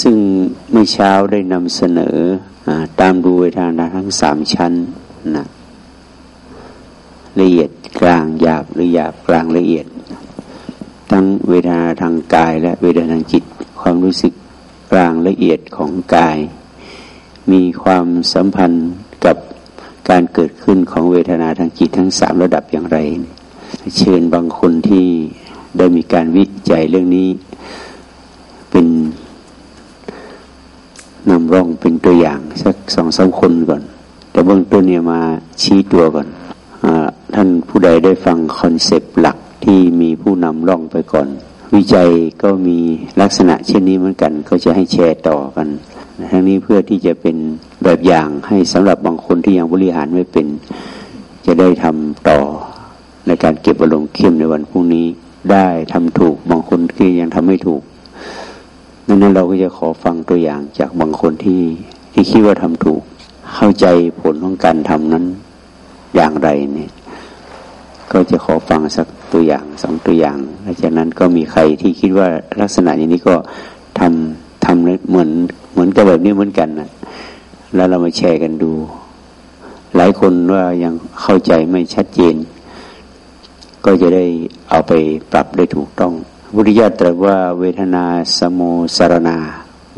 ซึ่งเมื่อเช้าได้นำเสนออตามดูเวทนาทั้งสามชั้นนะละเอียดกลางหยาบหรือหยาบกลางละเอียด ทั้งเวทนาทางกาย และเวทนาทางจิต ความรู้สึกกลางละเอียดของกาย มีความสัมพันธ์กับการเกิดขึ้นของเวทนาทางจิตทั้งสามระดับอย่างไร เชิญบางคนที่ได้มีการวิจัยเรื่องนี้ เป็น นำร่องเป็นตัวอย่างสักสองสามคนก่อน แต่เบื้องต้นเนี่ยมาชี้ตัวก่อนอท่านผู้ใดได้ฟังคอนเซปต์หลักที่มีผู้นำร่องไปก่อน วิจัยก็มีลักษณะเช่นนี้เหมือนกันก็จะให้แชร์ต่อกันทั้งนี้เพื่อที่จะเป็นแบบอย่างให้สำหรับบางคนที่ยังบริหารไม่เป็น จะได้ทำต่อในการเก็บอารมณ์เข้มในวันพรุ่งนี้ได้ทำถูกบางคนคือยังทำไม่ถูก ดังนั้นเราก็จะขอฟังตัวอย่างจากบางคนที่ที่คิดว่าทำถูก เข้าใจผลของการทำนั้นอย่างไรเนี่ยก็จะขอฟังสักตัวอย่างสองตัวอย่างหลังจากนั้นก็มีใครที่คิดว่าลักษณะอย่างนี้ก็ทำทำเหมือนเหมือนกับแบบนี้เหมือนกันนะแล้วเรามาแชร์กันดู หลายคนว่ายังเข้าใจไม่ชัดเจน ก็จะได้เอาไปปรับได้ถูกต้อง พุทธิยตรัสว่าเวทนาสโมสารณา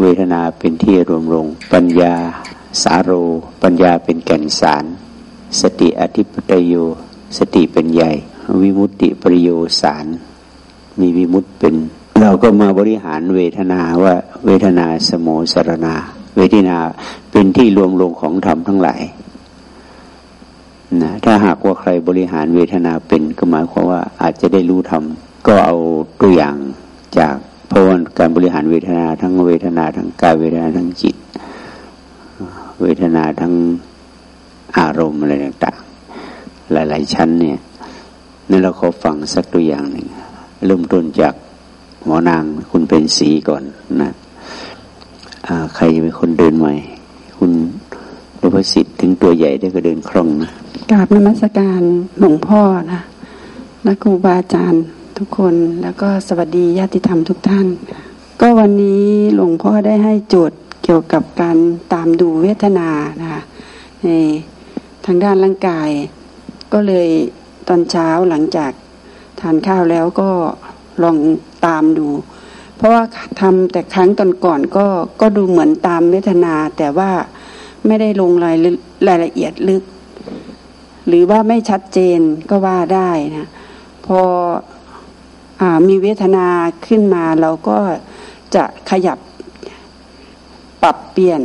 เวทนาเป็นที่รวมลง ปัญญาสาโร ปัญญาเป็นแก่นสาร สติอธิปไตโย สติเป็นใหญ่ วิมุตติปริโยสาร มีวิมุตติเป็น เราก็มาบริหารเวทนาว่าเวทนาสโมสารณาเวทนาเป็นที่รวมลงของธรรมทั้งหลายนะถ้าหากว่าใครบริหารเวทนาเป็นก็หมายความว่าอาจจะได้รู้ธรรม ก็เอาตัวอย่างจากพราะว่าการบริหารเวทนาทั้งเวทนาทั้งกายเวทนาทั้งจิต เวทนาทั้งอารมณ์อะไรต่างๆ หลาย ๆ ชั้นเนี่ยนี่เราขอฟังสักตัวอย่างหนึ่งเริ่มต้นจากหมอนางคุณเป็นสีก่อนนะใครจะเป็นคนเดินใหม่ คุณรพสิทธิ์ถึงตัวใหญ่ได้ก็เดินคล่องนะกราบนมัสการหลวงพ่อนะและครูบาอาจารย์ ทุกคนแล้วก็สวัสดีญาติธรรมทุกท่าน ก็วันนี้หลวงพ่อได้ให้โจทย์เกี่ยวกับการตามดูเวทนานะคะในทางด้านร่างกาย ก็เลยตอนเช้าหลังจากทานข้าวแล้วก็ลองตามดู เพราะว่าทำแต่ครั้งตอนก่อนก็ก็ดูเหมือนตามเวทนา แต่ว่าไม่ได้ลงรายรายละเอียดลึก หรือว่าไม่ชัดเจนก็ว่าได้นะพออ มีเวทนาขึ้นมาเราก็จะขยับปรับเปลี่ยน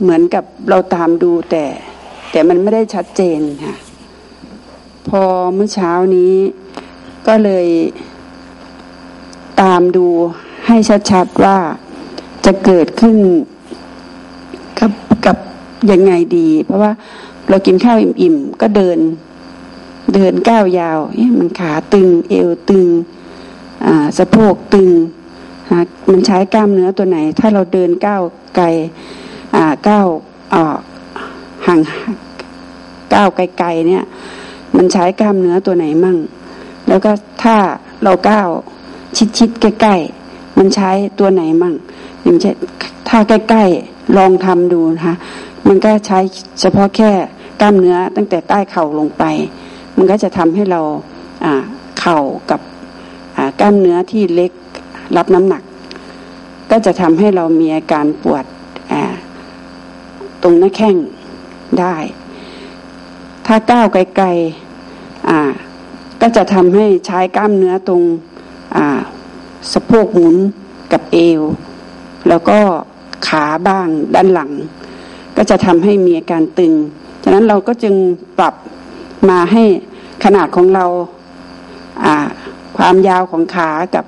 เหมือนกับเราตามดูแต่ แต่มันไม่ได้ชัดเจนค่ะ พอเมื่อเช้านี้ก็เลยตามดูให้ชัดๆว่าจะเกิดขึ้นกับกับยังไงดี เพราะว่าเรากินข้าวอิ่มๆก็เดิน เดินก้าวยาวมันขาตึง เอวตึงสะโพกตึงมันใช้กล้ามเนื้อตัวไหน ถ้าเราเดินก้าวไกลก้าวห่างก้าวไกลๆเนี่ย มันใช้กล้ามเนื้อตัวไหนมั่ง แล้วก็ถ้าเราก้าวชิดๆใกล้ๆมันใช้ตัวไหนมั่งอย่างเช่นถ้าใกล้ๆลองทำดูนะคะมันก็ใช้เฉพาะแค่กล้ามเนื้อตั้งแต่ใต้เข่าลงไป มันก็จะทำให้เราเข่ากับกล้ามเนื้อที่เล็กรับน้ำหนัก ก็จะทำให้เรามีอาการปวดตรงหน้าแข้งได้ ถ้าก้าวไกลๆก็จะทำให้ใช้กล้ามเนื้อตรงสะโพกหมุนกับเอว แล้วก็ขาบ้างด้านหลัง ก็จะทำให้มีอาการตึง ฉะนั้นเราก็จึงปรับ มาให้ขนาดของเราความยาวของขากับ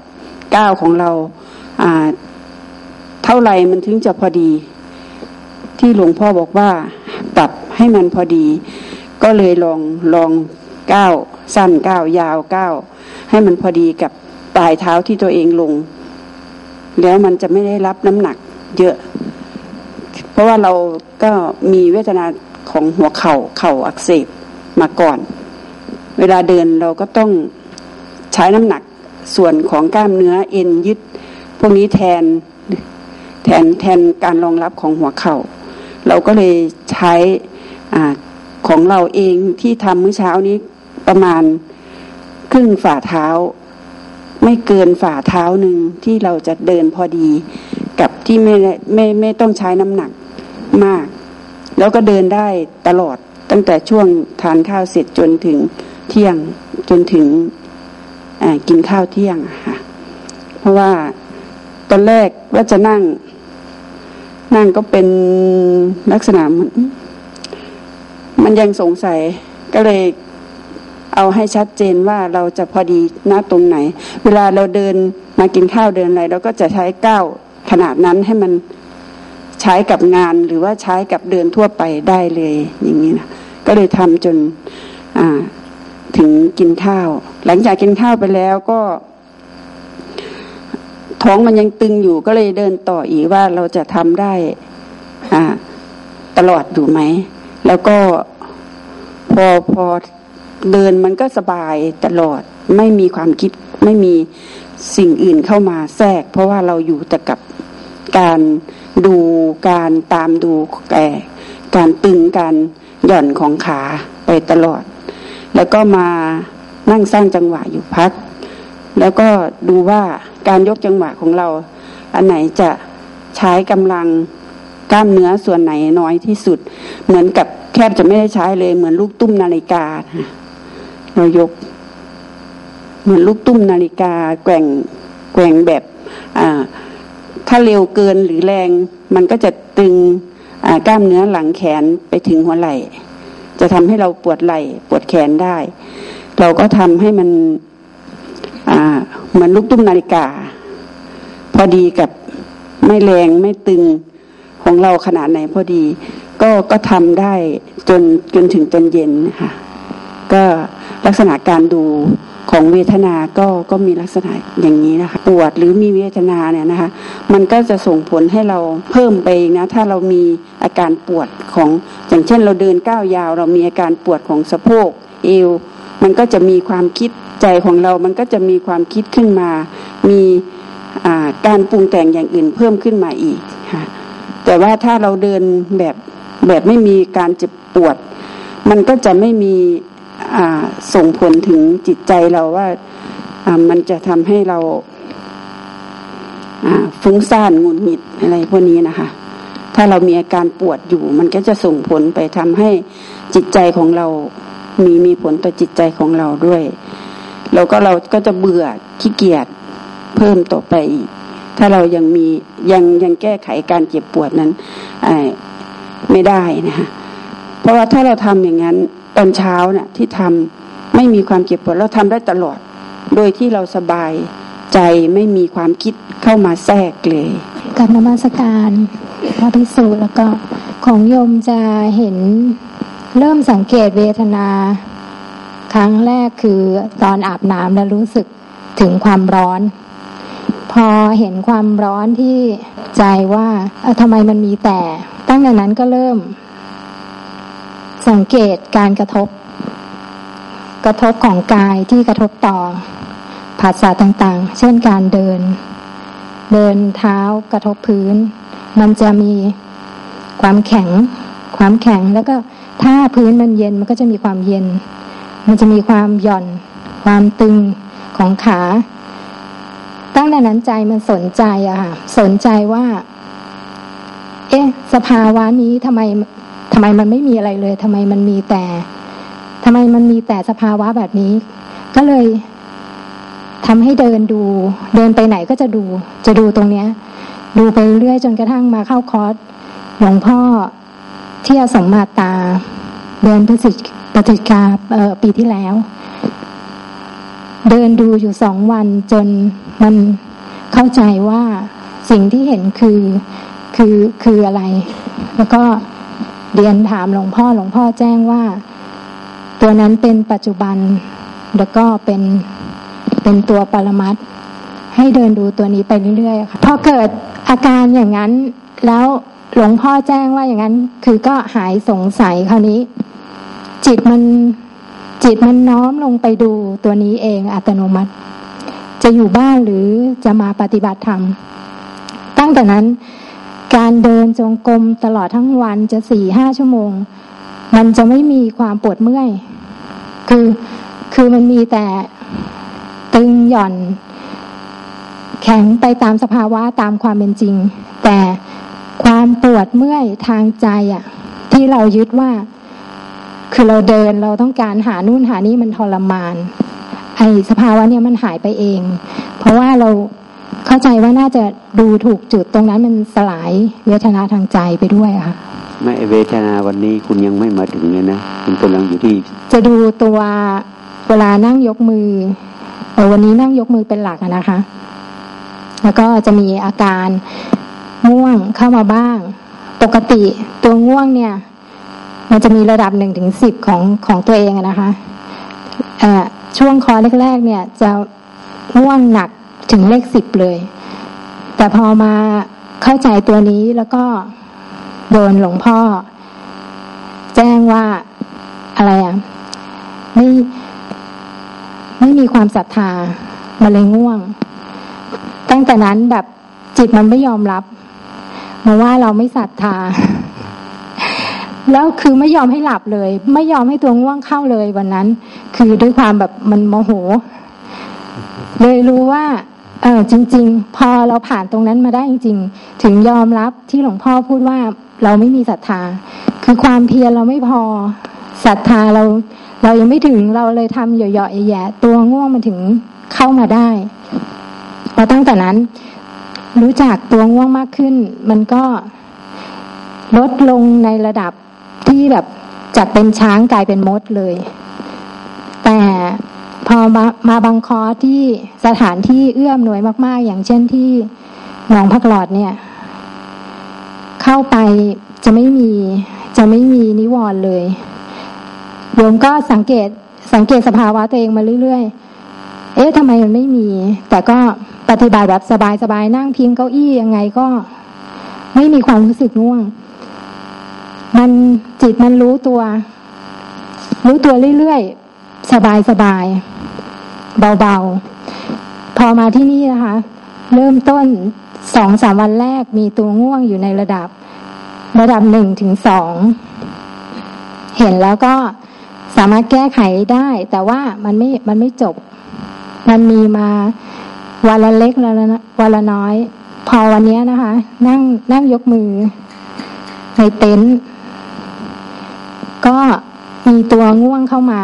ก้าวของเราเท่าไหร่มันถึงจะพอดี ที่หลวงพ่อบอกว่าปรับให้มันพอดี ก็เลยลองลองก้าวสั้นก้าวยาวก้าวให้มันพอดีกับปลายเท้าที่ตัวเองลง แล้วมันจะไม่ได้รับน้ำหนักเยอะ เพราะว่าเราก็มีเวทนาของหัวเขา่าเข่าอักเสบ มาก่อน เวลาเดินเราก็ต้องใช้น้ำหนักส่วนของกล้ามเนื้อเอ็นยึด พวกนี้แทนแทนแทนการรองรับของหัวเขา่า เราก็เลยใช้อของเราเองที่ทำเมื่อเช้านี้ประมาณครึ่งฝ่าเท้า ไม่เกินฝ่าเท้าหนึ่งที่เราจะเดินพอดี กับที่ไม่ไม่ไม่ต้องใช้น้ำหนักมาก แล้วก็เดินได้ตลอด ตั้งแต่ช่วงทานข้าวเสร็จจนถึงเที่ยงจนถึงกินข้าวเที่ยงค่ะ เพราะว่าตอนแรกว่าจะนั่ง นั่งก็เป็นลักษณะเหมือนมันยังสงสัยก็เลยเอาให้ชัดเจนว่าเราจะพอดีหน้าตรงไหน เวลาเราเดินมากินข้าวเดินอะไรเราก็จะใช้ก้าวขนาดนั้นให้มันใช้กับงานหรือว่าใช้กับเดินทั่วไปได้เลยอย่างนี้นะ ก็เลยทำจนถึงกินข้าว หลังจากกินข้าวไปแล้วก็ ท้องมันยังตึงอยู่ก็เลยเดินต่ออีกว่าเราจะทำได้ตลอดอยู่ไหม แล้วก็พอพอเดินมันก็สบายตลอดไม่มีความคิดไม่มีสิ่งอื่นเข้ามาแทรก เพราะว่าเราอยู่แต่กับการดูการตามดูแก่การตึงการ หย่อนของขาไปตลอด แล้วก็มานั่งสร้างจังหวะอยู่พัก แล้วก็ดูว่าการยกจังหวะของเรา อันไหนจะใช้กำลังกล้ามเนื้อส่วนไหนน้อยที่สุด เหมือนกับแคบจะไม่ได้ใช้เลย เหมือนลูกตุ้มนาฬิกาเรายก เหมือนลูกตุ้มนาฬิกา แกว่งแกว่งแบบ อ่า ถ้าเร็วเกินหรือแรง มันก็จะตึง กล้ามเนื้อหลังแขนไปถึงหัวไหล่ จะทำให้เราปวดไหล่ปวดแขนได้ เราก็ทำให้มันเหมือนลูกตุ้มนาฬิกา พอดีกับไม่แรงไม่ตึงของเราขนาดไหนพอดี ก็ก็ทำได้จนจนถึงจนเย็นนะคะก็ลักษณะการดู ของเวทนาก็ก็มีลักษณะอย่างนี้นะคะปวดหรือมีเวทนาเนี่ยนะคะมันก็จะส่งผลให้เราเพิ่มไปนะถ้าเรามีอาการปวดของอย่างเช่นเราเดินก้าวยาว เรามีอาการปวดของสะโพกเอว มันก็จะมีความคิดใจของเรา มันก็จะมีความคิดขึ้นมา มีการปรุงแต่งอย่างอื่นเพิ่มขึ้นมาอีกค่ะแต่ว่าถ้าเราเดินแบบแบบไม่มีการเจ็บปวด มันก็จะไม่มี ส่งผลถึงจิตใจเราว่ามันจะทำให้เราฟุ้งซ่านงุนหงิดอะไรพวกนี้นะคะ ถ้าเรามีอาการปวดอยู่ มันก็จะส่งผลไปทำให้จิตใจของเรามีมีผลต่อจิตใจของเราด้วย แล้วก็เราก็จะเบื่อขี้เกียจเพิ่มต่อไปอีกถ้าเรายังมียังยังแก้ไขการเจ็บปวดนั้นไม่ได้นะคะเพราะว่าถ้าเราทำอย่างนั้น ตอนเช้าเนี่ยที่ทำไม่มีความเจ็บปวดเราทำได้ตลอด โดยที่เราสบายใจไม่มีความคิดเข้ามาแทรกเลยกับนมัสการพระภิกษุแล้วก็ของโยมจะเห็นเริ่มสังเกตเวทนา ครั้งแรกคือตอนอาบน้ำแล้วรู้สึกถึงความร้อน พอเห็นความร้อนที่ใจว่าทำไมมันมีแต่ ตั้งแต่นั้นก็เริ่ม สังเกตการกระทบ กระทบของกายที่กระทบต่อภาษาต่างๆ เช่นการเดิน เดินเท้ากระทบพื้น มันจะมีความแข็ง ความแข็งแล้วก็ถ้าพื้นมันเย็นมันก็จะมีความเย็น มันจะมีความหย่อน ความตึงของขา ตั้งแต่นั้นใจมันสนใจอะค่ะ สนใจว่า เอ๊ะ สภาวะนี้ทำไม ทำไมมันไม่มีอะไรเลยทำไมมันมีแต่ทำไมมันมีแต่สภาวะแบบนี้ ก็เลยทำให้เดินดู เดินไปไหนก็จะดู จะดูตรงเนี้ย ดูไปเรื่อยจนกระทั่งมาเข้าคอร์สหลวงพ่อที่อสมมาตา เดินพฤศจิกาปีที่แล้ว เดินดูอยู่สองวันจนมันเข้าใจว่าสิ่งที่เห็นคือคือคืออะไร แล้วก็ เรียนถามหลวงพ่อหลวงพ่อแจ้งว่า ตัวนั้นเป็นปัจจุบัน แล้วก็เป็นเป็นตัวปรมัตให้เดินดูตัวนี้ไปเรื่อยๆค่ะพอเกิดอาการอย่างนั้น แล้วหลวงพ่อแจ้งว่าอย่างนั้น คือก็หายสงสัยคราวนี้ จิตมันจิตมันน้อมลงไปดูตัวนี้เองอัตโนมัติ จะอยู่บ้านหรือจะมาปฏิบัติธรรมตั้งแต่นั้น การเดินจงกรมตลอดทั้งวันจะสี่ห้าชั่วโมง มันจะไม่มีความปวดเมื่อย คือคือมันมีแต่ตึงหย่อน แข็งไปตามสภาวะตามความเป็นจริง แต่ความปวดเมื่อยทางใจอะ่ะที่เรายึดว่า คือเราเดินเราต้องการหานู่นหานี่มันทรมาน ไอสภาวะเนี่ยมันหายไปเอง เพราะว่าเรา เข้าใจว่าน่าจะดูถูกจุดตรงนั้นมันสลายเวทนาทางใจไปด้วยค่ะไม่เวทนาวันนี้คุณยังไม่มาถึงเลยนะคุณกำลังอยู่ที่ จะดูตัวเวลานั่งยกมือเออวันนี้นั่งยกมือเป็นหลักนะคะ แล้วก็จะมีอาการง่วงเข้ามาบ้าง ปกติตัวง่วงเนี่ย มันจะมีระดับหนึ่งถึงสิบของของตัวเองนะคะช่วงคอแรกๆเนี่ย จะง่วงหนัก ถึงเลขสิบเลย แต่พอมาเข้าใจตัวนี้แล้วก็โดนหลวงพ่อ แจ้งว่าอะไรอะไม่ไม่มีความศรัทธามาเลยง่วง ตั้งแต่นั้นแบบจิตมันไม่ยอมรับมาว่าเราไม่ศรัทธา แล้วคือไม่ยอมให้หลับเลย ไม่ยอมให้ตัวง่วงเข้าเลยวันนั้น คือด้วยความแบบมันโมโห เลยรู้ว่า เออจริง ๆ พอเราผ่านตรงนั้นมาได้จริง ๆ ถึงยอมรับที่หลวงพ่อพูดว่าเราไม่มีศรัทธา คือความเพียรเราไม่พอศรัทธาเรา เรายังไม่ถึงเราเลยทำเหยาะๆแย่ๆตัวง่วงมันถึงเข้ามาได้พอตั้งแต่นั้น รู้จักตัวง่วงมากขึ้น มันก็ลดลงในระดับที่แบบจากเป็นช้างกลายเป็นมดเลย แต่ พอมามาบางคอที่สถานที่เอื้อมหน่วยมาก ๆ อย่างเช่นที่หนองพักหลอดเนี่ย เข้าไปจะไม่มีจะไม่มีนิวรณ์เลยโยมก็สังเกตสังเกตสภาวะตัวเองมาเรื่อยๆ เอ๊ะทำไมมันไม่มี แต่ก็ปฏิบัติแบบสบายๆ นั่งพิงเก้าอี้ยังไงก็ ไม่มีความรู้สึกง่วง มันจิตมันรู้ตัว รู้ตัวเรื่อยๆ สบายๆ เบาๆ พอมาที่นี่นะคะ เริ่มต้นสองสามวันแรกมีตัวง่วงอยู่ในระดับ ระดับหนึ่งถึงสองเห็นแล้วก็สามารถแก้ไขได้ แต่ว่ามันไม่มันไม่จบ มันมีมาวันละเล็กวันละวันละน้อย พอวันนี้นะคะ นั่งนั่งยกมือในเต็นท์ก็มีตัวง่วงเข้ามา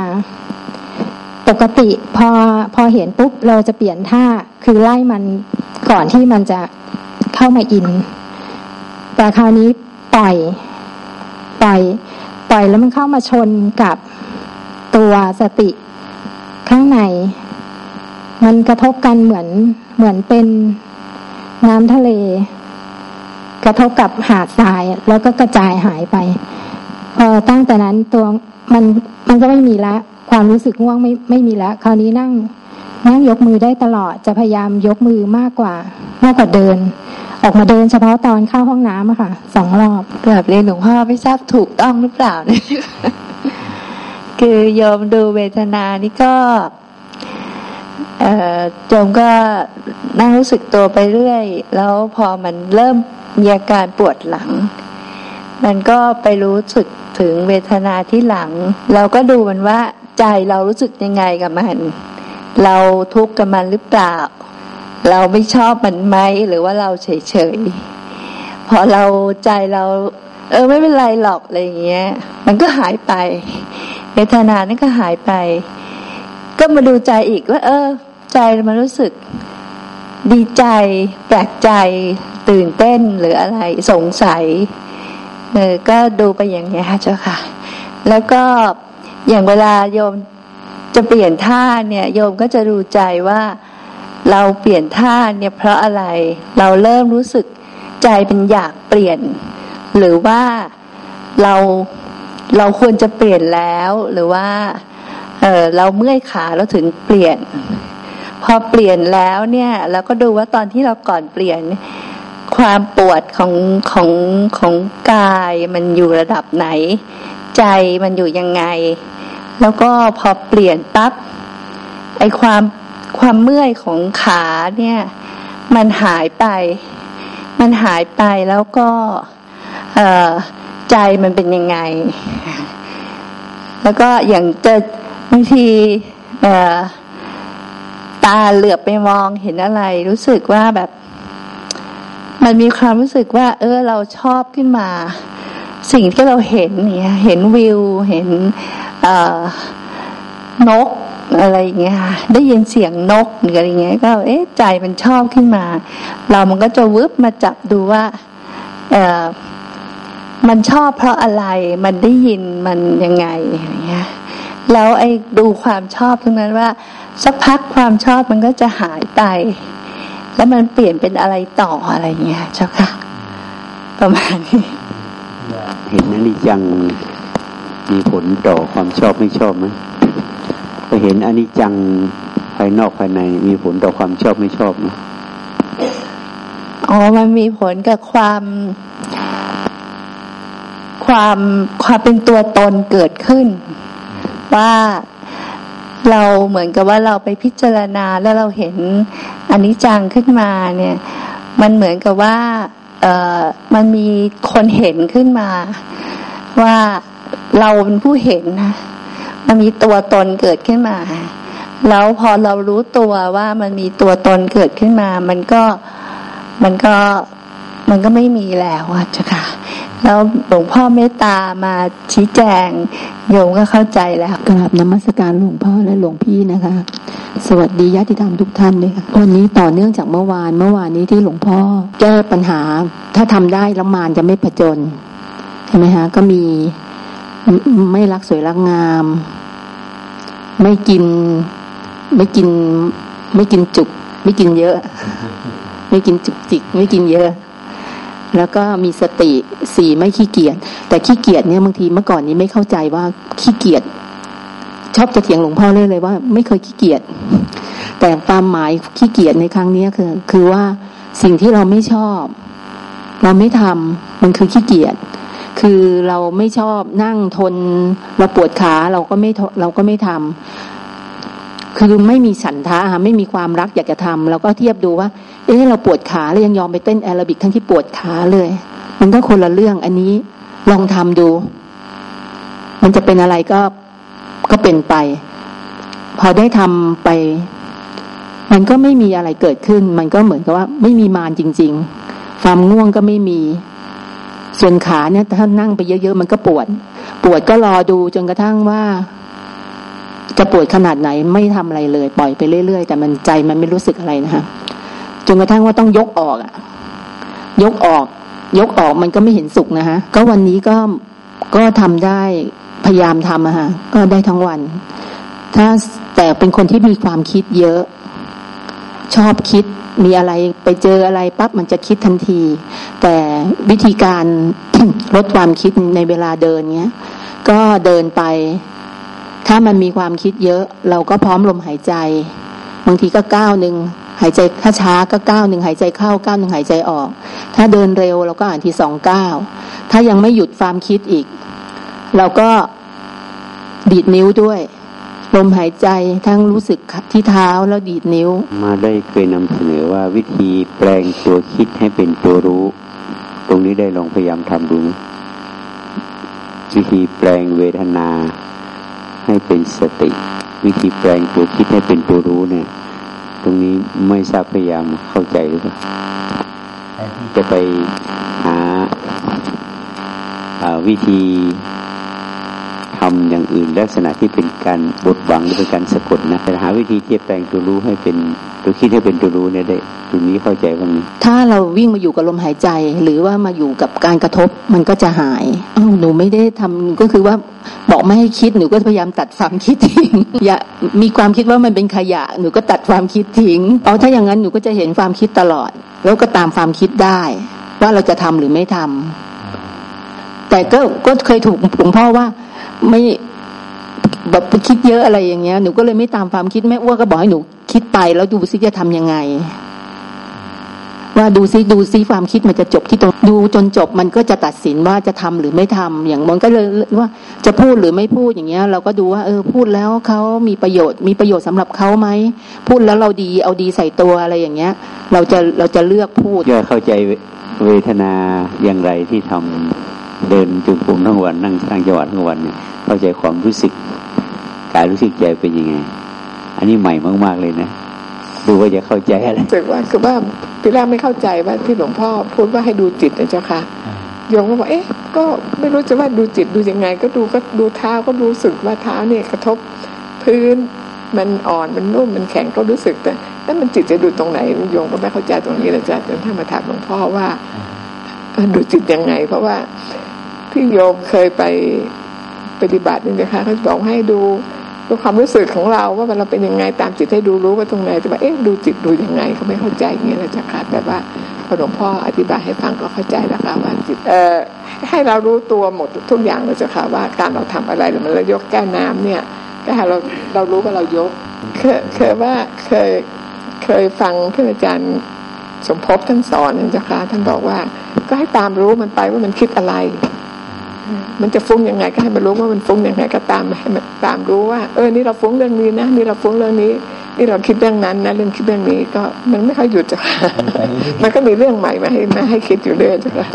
ปกติพอพอเห็นปุ๊บเราจะเปลี่ยนท่าคือไล่มันก่อนที่มันจะเข้ามาอิน แต่คราวนี้ปล่อยปล่อยปล่อยแล้วมันเข้ามาชนกับตัวสติข้างใน มันกระทบกันเหมือนเหมือนเป็นน้ำทะเล กระทบกับหาดทรายแล้วก็กระจายหายไป พอตั้งแต่นั้นตัวมันมันก็ไม่มีละ ความรู้สึกง่วงไม่ไม่มีแล้ว คราวนี้นั่งนั่งยกมือได้ตลอดจะพยายามยกมือมากกว่ามากกว่าเดิน ออกมาเดินเฉพาะตอนเข้าห้องน้ำอะค่ะสองรอบกลับเรียนหลวงพ่อไม่ทราบถูกต้องหรือเปล่าเนี่ยคือยอมดูเวทนานี่ก็เอ่อจมก็นั่งรู้สึกตัวไปเรื่อย แล้วพอมันเริ่มมีอาการปวดหลัง มันก็ไปรู้สึกถึงเวทนาที่หลัง เราก็ดูมันว่าใจเรารู้สึกยังไงกับมัน เราทุกข์กับมันหรือเปล่า เราไม่ชอบมันไหมหรือว่าเราเฉยเฉยพอเราใจเรา เออไม่เป็นไรหรอกอะไรอย่างเงี้ย มันก็หายไปเวทนานั่นก็หายไป ก็มาดูใจอีกว่า เออ ใจมันรู้สึกดีใจ แปลกใจตื่นเต้นหรืออะไรสงสัย เออก็ดูไปอย่างนี้ค่ะเจ้าค่ะ แล้วก็อย่างเวลาโยมจะเปลี่ยนท่าเนี่ยโยมก็จะดูใจว่าเราเปลี่ยนท่าเนี่ยเพราะอะไรเราเริ่มรู้สึกใจเป็นอยากเปลี่ยน หรือว่าเราเราควรจะเปลี่ยนแล้วหรือว่าเออเราเมื่อยขาเราถึงเปลี่ยน พอเปลี่ยนแล้วเนี่ยเราก็ดูว่าตอนที่เราก่อนเปลี่ยน ความปวดของของของกายมันอยู่ระดับไหน ใจมันอยู่ยังไง แล้วก็พอเปลี่ยนปั๊บไอความความเมื่อยของขาเนี่ย มันหายไป มันหายไปแล้วก็ใจมันเป็นยังไง แล้วก็อย่างจะบางทีตาเหลือบไปมองเห็นอะไร รู้สึกว่าแบบ มันมีความรู้สึกว่า เออ เราชอบขึ้นมา สิ่งที่เราเห็นเนี่ยเห็นวิว เห็นนกอะไรอย่างเงี้ยได้ยินเสียงนกหรืออะไรเงี้ย ก็ เอ๊ะใจมันชอบขึ้นมา เรามันก็จะวึบมาจับดูว่าเออมันชอบเพราะอะไร มันได้ยินมันยังไงอย่างเงี้ยแล้วไอ้ดูความชอบตรงนั้นว่า สักพักความชอบมันก็จะหายไป แล้วมันเปลี่ยนเป็นอะไรต่ออะไรเงี้ยเจ้าค่ะ ประมาณนี้ เห็นนันนิจังมีผลต่อความชอบไม่ชอบไหมไปเห็นอนิจจังภายนอกภายในมีผลต่อความชอบไม่ชอบไหมอ๋อ มันมีผลกับความความความเป็นตัวตนเกิดขึ้น ว่า เราเหมือนกับว่าเราไปพิจารณาแล้วเราเห็นอันนี้จังขึ้นมาเนี่ย มันเหมือนกับว่าเออมันมีคนเห็นขึ้นมา ว่าเราเป็นผู้เห็นนะมันมีตัวตนเกิดขึ้นมา แล้วพอเรารู้ตัวว่ามันมีตัวตนเกิดขึ้นมา มันก็มันก็มันก็ไม่มีแล้วอะจ้ะค่ะ แล้วหลวงพ่อเมตตามาชี้แจงโยมก็เข้าใจแล้วกราบนมัสการหลวงพ่อและหลวงพี่นะคะ สวัสดีญาติธรรมทุกท่านเลยค่ะวันนี้ต่อเนื่องจากเมื่อวานเมื่อวานนี้ที่หลวงพ่อ แก้ปัญหา ถ้าทำได้แล้วมารจะไม่ผจญใช่ไหมฮะก็มีไม่รักสวยรักงาม ไม่กิน ไม่กิน ไม่กินจุก ไม่กินเยอะ ไม่กินจุกจิก ไม่กินเยอะ แล้วก็มีสติสี่ไม่ขี้เกียจแต่ขี้เกียจเนี่ยบางทีเมื่อก่อนนี้ไม่เข้าใจว่าขี้เกียจชอบจะเถียงหลวงพ่อเลยเลยว่าไม่เคยขี้เกียจแต่ความหมายขี้เกียจในครั้งนี้คือ คือว่าสิ่งที่เราไม่ชอบ เราไม่ทำมันคือขี้เกียจคือเราไม่ชอบนั่งทน เราปวดขาเราก็ไม่เราก็ไม่ทำคือไม่มีฉันทะไม่มีความรักอยากจะทำเราก็เทียบดูว่า เอ๊ะเราปวดขาแล้วยังยอมไปเต้นแอโรบิกทั้งที่ปวดขาเลย มันก็คนละเรื่องอันนี้ลองทำดู มันจะเป็นอะไรก็ก็เป็นไป พอได้ทำไป มันก็ไม่มีอะไรเกิดขึ้น มันก็เหมือนกับว่า ไม่มีมารจริง ๆ ความง่วงก็ไม่มี ส่วนขาเนี่ยถ้านั่งไปเยอะๆมันก็ปวด ปวดก็รอดูจนกระทั่งว่า จะปวดขนาดไหนไม่ทำอะไรเลย ปล่อยไปเรื่อยๆแต่มันใจมันไม่รู้สึกอะไรนะคะ จนกระทั่งว่าต้องยกออกอะยกออก ยกออกมันก็ไม่เห็นสุกนะฮะ ก็วันนี้ก็ก็ทำได้พยายามทำอะฮะก็ได้ทั้งวัน ถ้าแต่เป็นคนที่มีความคิดเยอะ ชอบคิดมีอะไรไปเจออะไรปั๊บมันจะคิดทันที แต่วิธีการลดความคิดในเวลาเดินเนี้ย ก็เดินไป ถ้ามันมีความคิดเยอะ เราก็พร้อมลมหายใจ บางทีก็ก้าวหนึ่งายใจถ้าช้าก็ก้าวหนึ่งหายใจเข้าก้าวหนึ่งหายใจออก ถ้าเดินเร็วเราก็อ่านทีสองก้าวถ้ายังไม่หยุดความคิดอีก เราก็ดีดนิ้วด้วย ลมหายใจทั้งรู้สึกที่เท้าแล้วดีดนิ้ว มาได้เคยนำเสนอว่าวิธีแปลงตัวคิดให้เป็นตัวรู้ ตรงนี้ได้ลองพยายามทำดูวิธีแปลงเวทนาให้เป็นสติ วิธีแปลงตัวคิดให้เป็นตัวรู้เนี่ย ตรงนี้ไม่ทราบพยายามเข้าใจหรือเปล่าจะไปหาวิธี ทำอย่างอื่นลักษณะที่เป็นการบดบังหรือเป็นการสะกดนะแต่หาวิธีที่แปลงตัวรู้ให้เป็นตัวคิดให้เป็นตัวรู้เนี่ยได้ตรงนี้เข้าใจว่ามีถ้าเราวิ่งมาอยู่กับลมหายใจ หรือว่ามาอยู่กับการกระทบมันก็จะหายอ้าวหนูไม่ได้ทำก็คือว่าบอกไม่ให้คิดหนูก็พยายามตัดความคิดทิ้งอย่ามีความคิดว่ามันเป็นขยะ หนูก็ตัดความคิดทิ้งเอาถ้าอย่างนั้นหนูก็จะเห็นความคิดตลอด แล้วก็ตามความคิดได้ ว่าเราจะทำหรือไม่ทำแต่ก็ก็เคยถูกหลวงพ่อว่า ไม่แบบคิดเยอะอะไรอย่างเงี้ย หนูก็เลยไม่ตามความคิดแม่อ้วก็บอกให้หนูคิดไปแล้วดูซิจะทํำยังไง ว่าดูซิดูซิความคิดมันจะจบที่ตรงดูจนจบมันก็จะตัดสินว่าจะทำหรือไม่ทำอย่างมันก็เลยว่าจะพูดหรือไม่พูดอย่างเงี้ย เราก็ดูว่า เออพูดแล้วเขามีประโยชน์ มีประโยชน์สำหรับเขาไหมพูดแล้วเราดีเอาดีใส่ตัวอะไรอย่างเงี้ย เราจะเราจะเลือกพูดย่อเข้าใจเวทนาอย่างไรที่ทำ เดินจุกปุ่มทั้งวันนั่งสร้างจังหวัดทั้งวันเนี่ยเข้าใจความรู้สึกกายรู้สึกใจเป็นยังไง อันนี้ใหม่มากๆเลยนะดูว่าจะเข้าใจอะไรรู้สึกว่าคือว่าทีแรกไม่เข้าใจว่าที่หลวงพ่อพูดว่าให้ดูจิตนะเจ้าค่ะโยมก็บอกเอ๊ะ ก็ไม่รู้จะว่าดูจิตดูยังไง ก็ดูก็ดูเท้าก็รู้สึกว่าเท้าเนี่ยกระทบพื้นมันอ่อนมันนุ่มมันแข็งก็รู้สึกแต่แล้วมันจิตจะดูตรงไหนโยมก็ไม่เข้าใจตรงนี้เลยจ้ะจนท่านมาถามหลวงพ่อว่าดูจิตยังไง เพราะว่า ที่โยมเคยไปปฏิบัตินี่นะคะเขาบอกให้ดูดูความรู้สึกของเราว่าเราเป็นยังไงตามจิตให้ดูรู้ว่าตรงไหนแต่ว่าเอ๊ะดูจิตดูยังไงเขาไม่เข้าใจอย่างนี้ยนะจ๊ะค่ะแต่ว่าพอหลวงพ่ออธิบายให้ฟังก็เข้าใจแล้วค่ะว่าจิตเอ่อให้เรารู้ตัวหมดทุกอย่างเลยจ้ะค่ะว่าการเราทำอะไรหรือมันเรายกแก้น้ำเนี่ยก็ให้เราเรารู้ว่าเรายกเคยเคยว่าเคยเคยฟังท่านอาจารย์สมภพท่านสอนนะจ๊ะค่ะท่านบอกว่า ก็ให้ตามรู้มันไปว่ามันคิดอะไร มันจะฟุ้งยังไงก็ให้มันรู้ว่ามันฟุ้งยังไงก็ตามให้มันตามรู้ว่า เออ นี่เราฟุ้งเรื่องนี้นะ นี่เราฟุ้งเรื่องนี้ นี่เราคิดเรื่องนั้นนะ เรื่องคิดเรื่องนี้ก็มันไม่ค่อยหยุดจ้ะมันก็มีเรื่องใหม่มาให้มาให้คิดอยู่เรื่อยจ้ะ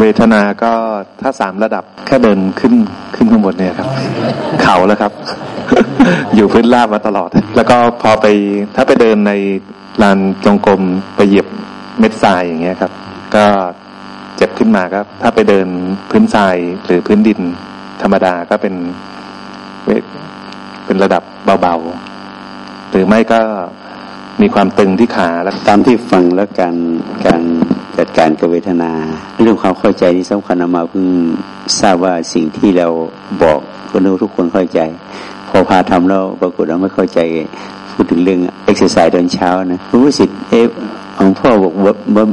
เวทนาก็ถ้าสามระดับแค่เดินขึ้นขึ้นข้างบนเนี่ยครับ เข่าแล้วครับ อยู่พื้นราบมาตลอด แล้วก็พอไปถ้าไปเดินในลานจงกรมไปเหยียบเม็ดทรายอย่างเงี้ยครับ ก็ เจ็บขึ้นมาก็ถ้าไปเดินพื้นทรายหรือพื้นดินธรรมดาก็เป็นเป็นระดับเบาๆ หรือไม่ก็มีความตึงที่ขาแล้วตามที่ฟังแล้วการการจัดการกับเวทนา เรื่องความเข้าใจนี่สำคัญมาเพิ่งทราบว่าสิ่งที่เราบอกก็นึกทุกคนเข้าใจ พอพาทำแล้วปรากฏว่าไม่เข้าใจพูดถึงเรื่องเอ็กซ์ไซส์ตอนเช้านะรู้สึกเอ หลวงพ่อบอก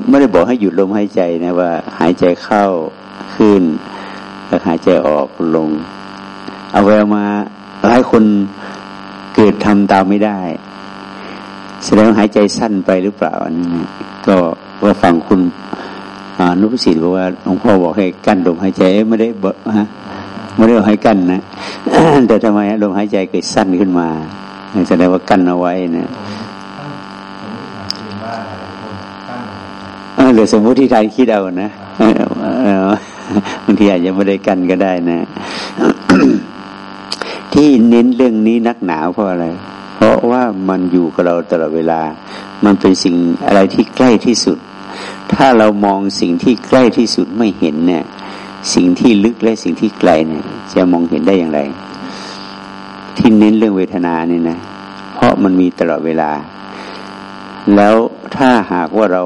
ไม่ได้บอกให้หยุดลมหายใจนะว่า หายใจเข้าขึ้น แล้วหายใจออกลง เอาแววมาหลายคนเกิดทำตามไม่ได้ แสดงหายใจสั้นไปหรือเปล่าอันนี้ก็ว่าฟังคุณนุพสิทธิ์บอกว่าหลวงพ่อบอกให้กลั้นลมหายใจไม่ได้บอกฮะไม่ได้บอกให้กั้นนะแต่ทำไมลมหายใจเกิดสั้นขึ้นมาแสดงว่ากั้นเอาไว้นะ หรือสมมุติที่ใครคิดเอานะบางทีอาจจะไม่ได้กันก็ได้นะ ที่เน้นเรื่องนี้นักหนาวเพราะอะไร เพราะว่ามันอยู่กับเราตลอดเวลา มันเป็นสิ่งอะไรที่ใกล้ที่สุด ถ้าเรามองสิ่งที่ใกล้ที่สุดไม่เห็นเนี่ย สิ่งที่ลึกและสิ่งที่ไกลเนี่ย จะมองเห็นได้อย่างไร ที่เน้นเรื่องเวทนาเนี่ยนะ เพราะมันมีตลอดเวลา แล้วถ้าหากว่าเรา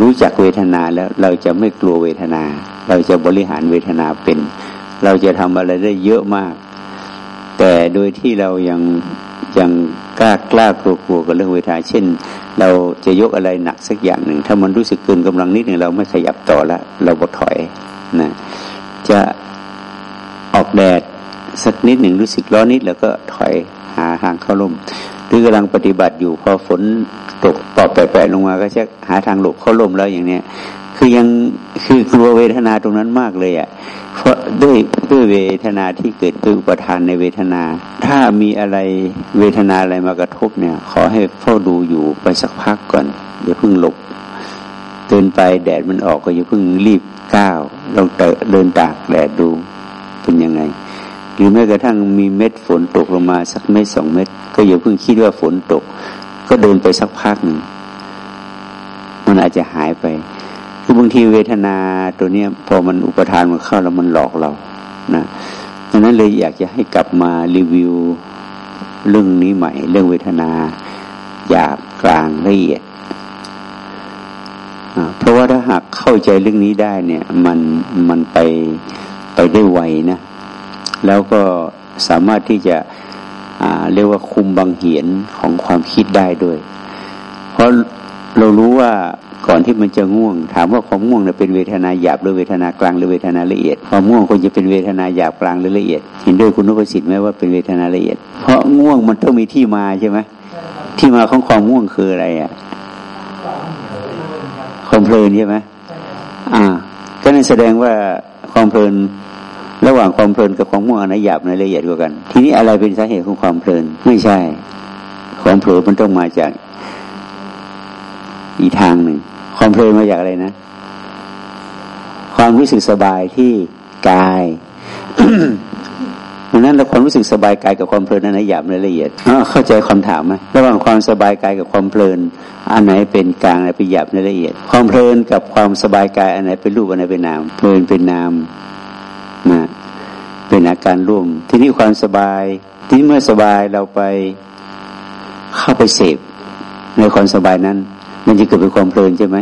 รู้จักเวทนาแล้วเราจะไม่กลัวเวทนา เราจะบริหารเวทนาเป็น เราจะทำอะไรได้เยอะมาก แต่โดยที่เรายังยังกล้ากล้ากลัวกลัวกับเรื่องเวทนาเช่น เราจะยกอะไรหนักสักอย่างหนึ่ง ถ้ามันรู้สึกเกินกำลังนิดหนึ่งเราไม่ขยับต่อล้วเราบดถอยนะจะออกแดดสักนิดหนึ่งรู้สึกร้อนนิด แล้วก็ถอยหาทางเข้าร่ม หรือกำลังปฏิบัติอยู่พอฝนตกปอบแปะๆลงมาก็จะหาทางหลบเข้าลมแล้วอย่างเนี้ยคือยังคือกลัวเวทนาตรงนั้นมากเลยอะ เพราะด้วยด้วยเวทนาที่เกิดด้วยอุปทานในเวทนา ถ้ามีอะไรเวทนาอะไรมากระทบเนี่ย ขอให้เฝ้าดูอยู่ไปสักพักก่อนอย่าเพิ่งหลบเดินไปแดดมันออกก็อย่าเพิ่งรีบก้าวลองเดินตากแดดดูเป็นยังไง หรือแม้กระทั่งมีเม็ดฝนตกลงมาสักเม็ดสองเม็ดก็อย่าเพิ่งคิดว่าฝนตก ก็เดินไปสักพักหนึ่งมันอาจจะหายไป คือบางทีเวทนาตัวเนี้ยพอมันอุปทานมันเข้าแล้วมันหลอกเรานะดังนั้นเลยอยากจะให้กลับมารีวิวเรื่องนี้ใหม่ เรื่องเวทนาหยาบกลางละเอียดเพราะว่าถ้าหากเข้าใจเรื่องนี้ได้เนี่ย มันมันไปไปได้ไวนะ แล้วก็สามารถที่จะเรียกว่าคุมบางเหียนของความคิดได้ด้วย เพราะเรารู้ว่าก่อนที่มันจะง่วง ถามว่าความง่วงเนี่ยเป็นเวทนาหยาบหรือเวทนากลางหรือเวทนาละเอียดความง่วงควรจะเป็นเวทนาหยาบกลางหรือละเอียดเห็นด้วยคุณนุพสิทธิ์ไหมว่าเป็นเวทนาละเอียด เพราะง่วงมันต้องมีที่มาใช่ไหมที่มาของความง่วงคืออะไรอะความเพลินใช่ไหมอ่าก็นั่นแสดงว่าความเพลิน ระหว่างความเพลินกับความง่วงอันไหนหยาบในละเอียดกว่ากัน ทีนี้อะไรเป็นสาเหตุของความเพลิน ไม่ใช่ ความเพลินมันต้องมาจากอีกทางหนึ่ง ความเพลินมาจากอะไรนะ ความรู้สึกสบายที่กายดังนั้นเราความรู้สึกสบายกายกับความเพลินอันไหนหยาบในละเอียดเข้าใจคำถามไหมระหว่างความสบายกายกับความเพลินอันไหนเป็นกลางอันไหนเป็นหยาบในละเอียด ความเพลินกับความสบายกายอันไหนเป็นรูปอันไหนเป็นนามเพลินเป็นนามนะ เป็นอาการร่วม ทีนี้ความสบาย ที่เมื่อสบายเราไปเข้าไปเสพในความสบายนั้น มันจะเกิดเป็นความเพลินใช่ไหม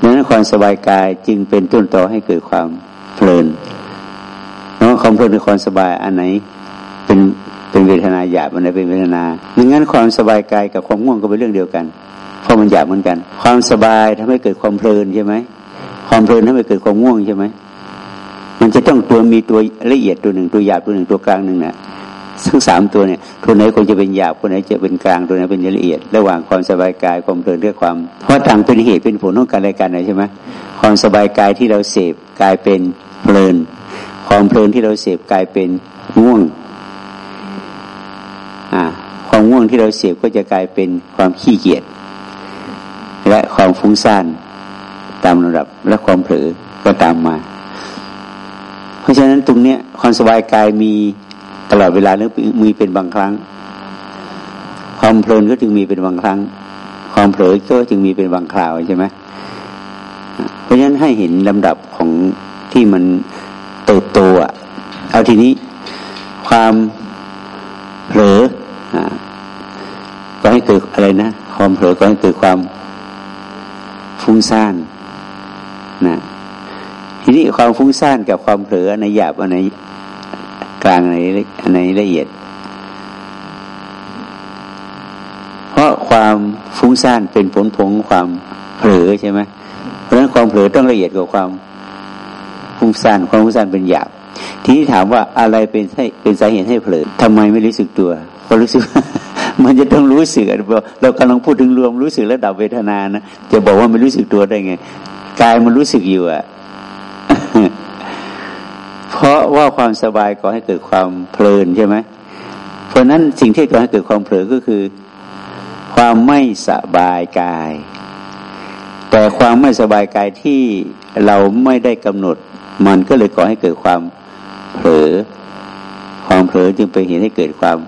ดังนั้นความสบายกายจึงเป็นต้นต่อให้เกิดความเพลินเพราะความเพลินในความสบายอันไหนเป็นเป็นเวทนาหยาบอันไหนเป็นเวทนาดังนั้นความสบายกายกับความง่วงก็เป็นเรื่องเดียวกันเพราะมันหยาบเหมือนกัน ความสบายทำให้เกิดความเพลินใช่ไหมความเพลินทำให้เกิดความง่วงใช่ไหม มันจะต้องตัวมีตัวละเอียดตัวหนึ่งตัวหยาบตัวหนึ่งตัวกลางหนึ่งนะทั้งสามตัวเนี่ยตัวไหนควรจะเป็นหยาบตัวไหนจะเป็นกลางตัวไหนเป็นละเอียด ระหว่างความสบายกายความเพลินเรื่องความ เพราะต่างเป็นเหตุเป็นผลของการอะไรกันนะใช่ไหมความสบายกายที่เราเสพกลายเป็นเพลิน ความเพลินที่เราเสพกลายเป็นง่วงอ่าความง่วงที่เราเสพก็จะกลายเป็นความขี้เกียจและความฟุ้งซ่านตามระดับและความเผลอก็ตามมา เพราะฉะนั้นตรงเนี้ยความสบายกายมีตลอดเวลาหรือมีเป็นบางครั้ง ความเพลินก็จึงมีเป็นบางครั้ง ความเผลอก็จึงมีเป็นบางคราวใช่ไหมเพราะฉะนั้นให้เห็นลำดับของที่มันเติบโตอะเอาทีนี้ความเผลอก็ให้เกิดอะไรนะ ความเผลอก็ให้เกิดความฟุ้งซ่านนะ ทีนี้ความฟุ้งซ่านกับความเผลอในหยาบอันไหนกลางในในละเอียด เพราะความฟุ้งซ่านเป็นผลผงความเผลอใช่ไหมเพราะฉะนั้นความเผลอต้องละเอียดกว่าความฟุ้งซ่านความฟุ้งซ่านเป็นหยาบทีนี้ถามว่าอะไรเป็นให้เป็นสาเหตุให้เผลอทำไมไม่รู้สึกตัวเพราะรู้สึกมันจะต้องรู้สึกเรากำลังพูดถึงรวมรู้สึกระดับเวทนานะจะบอกว่าไม่รู้สึกตัวได้ไงกายมันรู้สึกอยู่อะ ราะว่าความสบายก่อให้เกิดความเพลินใช่ไหมเพราะนั้นสิ่งที่ก่อให้เกิดความเพลินก็คือ ความไม่สบายกาย แต่ความไม่สบายกายที่เราไม่ได้กำหนด มันก็เลยก่อให้เกิดความเผลอความเผลอจึงไปเห็นให้เกิดความ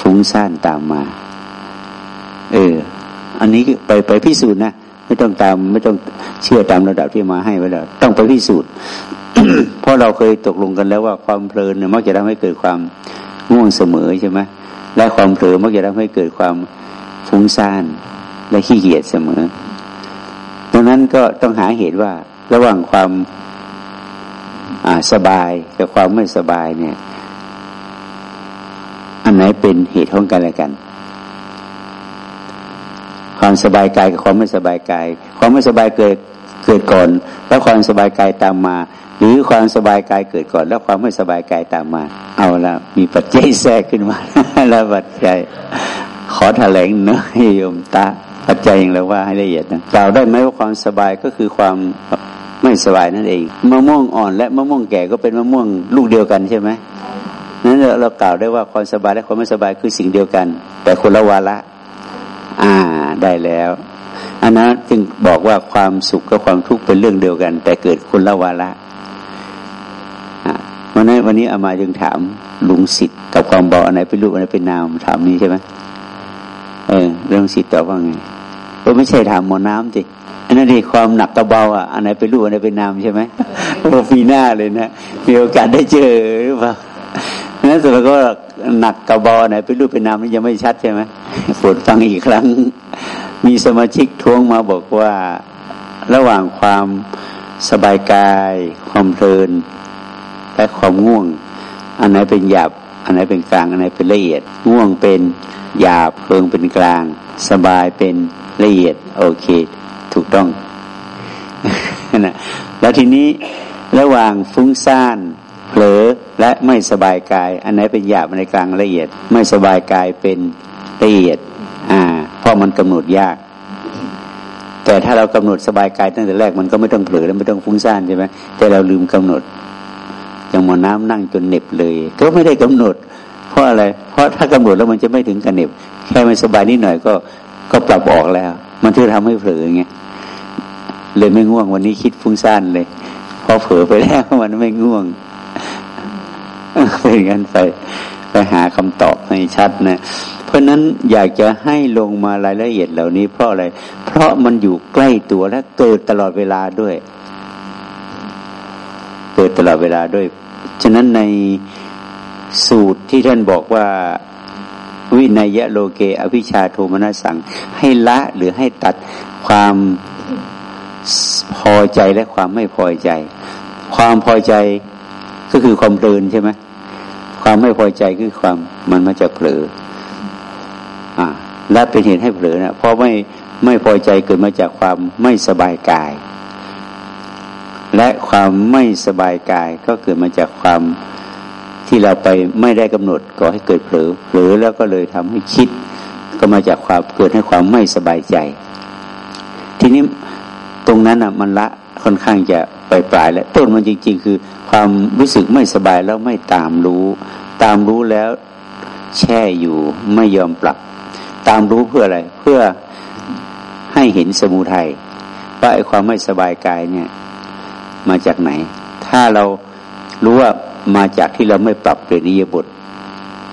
ฟุ้งซ่านตามมา เออ อันนี้ไปไปพิสูจน์นะไม่ต้องตาม ไม่ต้องเชื่อตามระดับที่มาให้ไว้แล้วต้องไปพิสูจน์ ราะเราเคยตกลงกันแล้วว่าความเพลินมักจะทำให้เกิดความง่วงเสมอใช่ไหมและความเผลอมักจะทำให้เกิดความฟุ้งซ่านและขี้เกียจเสมอดังนั้นก็ต้องหาเหตุว่าระหว่างความสบายกับความไม่สบายเนี่ย อันไหนเป็นเหตุของกันและกัน ความสบายกายกับความไม่สบายกาย ความไม่สบายเกิดเกิดก่อน แล้วความสบายกายตามมา หรือความสบายกายเกิดก่อน แล้วความไม่สบายกายตามมา เอาละมีปัจจัยแทรกขึ้นมา แล้วปัจจัยขอแถลงเนอะโยมตาปัจจัยอย่างเราว่าให้ละเอียดนะกล่าวได้ไหมว่าความสบายก็คือความไม่สบายนั่นเองมะม่วงอ่อน และมะม่วงแก่ก็เป็นมะม่วงลูกเดียวกันใช่ไหมนั้นเรากล่าวได้ว่าความสบายและความไม่สบายคือสิ่งเดียวกัน แต่คนละวาระอ่าได้แล้วอันนั้นจึงบอกว่าความสุขกับความทุกข์เป็นเรื่องเดียวกัน แต่เกิดคนละวาระ วันนั้นวันนี้อามาจึงถามลุงสิทธิ์กับความเบาอันไหนเป็นรูปอันไหนเป็นนามถามนี้ใช่ไหมเออเรื่องสิทธิ์ตอบว่าไงก็ไม่ใช่ถามหมอน้ำสิอันนั้นดีความหนักกับเบาอะอันไหนเป็นรูปอันไหนเป็นนามใช่ไหมโอ้ปีหน้าเลยนะมีโอกาสได้เจอหรือเปล่านั้นสุดแล้วก็หนักกับเบาอันไหนเป็นรูปเป็นนามนี่ยังไม่ชัดใช่ไหมปวดฟังอีกครั้ง มีสมาชิกทวงมาบอกว่า ระหว่างความสบายกาย ความเพลิน และความง่วง อันไหนเป็นหยาบ อันไหนเป็นกลาง อันไหนเป็นละเอียด ง่วงเป็นหยาบเพลิงเป็นกลาง สบายเป็นละเอียด โอเค ถูกต้องนะแล้วทีนี้ระหว่างฟุ้งซ่านเผลอและไม่สบายกาย อันไหนเป็นหยาบอันไหนกลางละเอียด ไม่สบายกายเป็นละเอียด อ่า เพราะมันกำหนดยาก แต่ถ้าเรากำหนดสบายกายตั้งแต่แรกมันก็ไม่ต้องเผลอแล้วไม่ต้องฟุ้งซ่านใช่ไหมแต่เราลืมกำหนด อย่างหมอน้ำนั่งจนเหน็บเลย ก็ไม่ได้กำหนด เพราะอะไร เพราะถ้ากำหนดแล้วมันจะไม่ถึงกันเหน็บ แค่มันสบายนิดหน่อยก็ก็ปรับออกแล้ว มันจะทำให้เผลอไงเลยไม่ง่วงวันนี้คิดฟุ้งซ่านเลย พอเผลอไปแล้วมันไม่ง่วงเป็นกันไปไปหาคำตอบให้ชัดนะเพราะนั้นอยากจะให้ลงมารายละเอียดเหล่านี้ เพราะอะไร เพราะมันอยู่ใกล้ตัวและเกิดตลอดเวลาด้วย เกิดตลอดเวลาด้วย ฉะนั้นในสูตรที่ท่านบอกว่าวินัยะโลเกอภิชาโทมนัสสัง ให้ละหรือให้ตัดความพอใจและความไม่พอใจ ความพอใจก็คือความเพลินใช่ไหมความไม่พอใจคือความมันมาจากเผลออ่าและเป็นเหตุให้เผลอนะเพราะไม่ไม่พอใจเกิดมาจากความไม่สบายกาย และความไม่สบายกายก็เกิดมาจากความที่เราไปไม่ได้กำหนดก่อให้เกิดเผลอเผลอแล้วก็เลยทำให้คิด ก็มาจากความเกิดให้ความไม่สบายใจ ทีนี้ตรงนั้นอะมันละค่อนข้างจะปลายปลายแล้วต้นมันจริง ๆ คือความรู้สึกไม่สบายแล้วไม่ตามรู้ ตามรู้แล้วแช่อยู่ไม่ยอมปรับ ตามรู้เพื่ออะไร เพื่อให้เห็นสมุทัยว่าไอ้ความไม่สบายกายเนี่ย มาจากไหน ถ้าเรารู้ว่ามาจากที่เราไม่ปรับเปลี่ยนนิยบท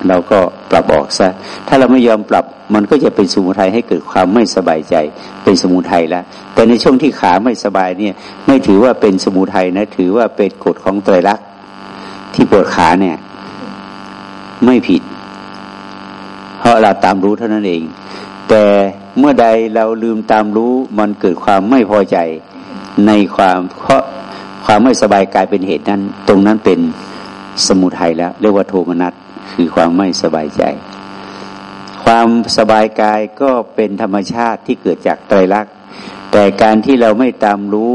เราก็ปรับออกซะ ถ้าเราไม่ยอมปรับ มันก็จะเป็นสมุทัยให้เกิดความไม่สบายใจ เป็นสมุทัยแล้ว แต่ในช่วงที่ขาไม่สบายเนี่ย ไม่ถือว่าเป็นสมุทัยนะ ถือว่าเป็นกฎของไตรลักษณ์ที่ปวดขาเนี่ย ไม่ผิด เพราะเราตามรู้เท่านั้นเอง แต่เมื่อใดเราลืมตามรู้ มันเกิดความไม่พอใจในความเพราะ ความไม่สบายกายเป็นเหตุนั้น ตรงนั้นเป็นสมุทัยแล้ว เรียกว่าโทมนัสคือความไม่สบายใจ ความสบายกายก็เป็นธรรมชาติที่เกิดจากไตรลักษณ์แต่การที่เราไม่ตามรู้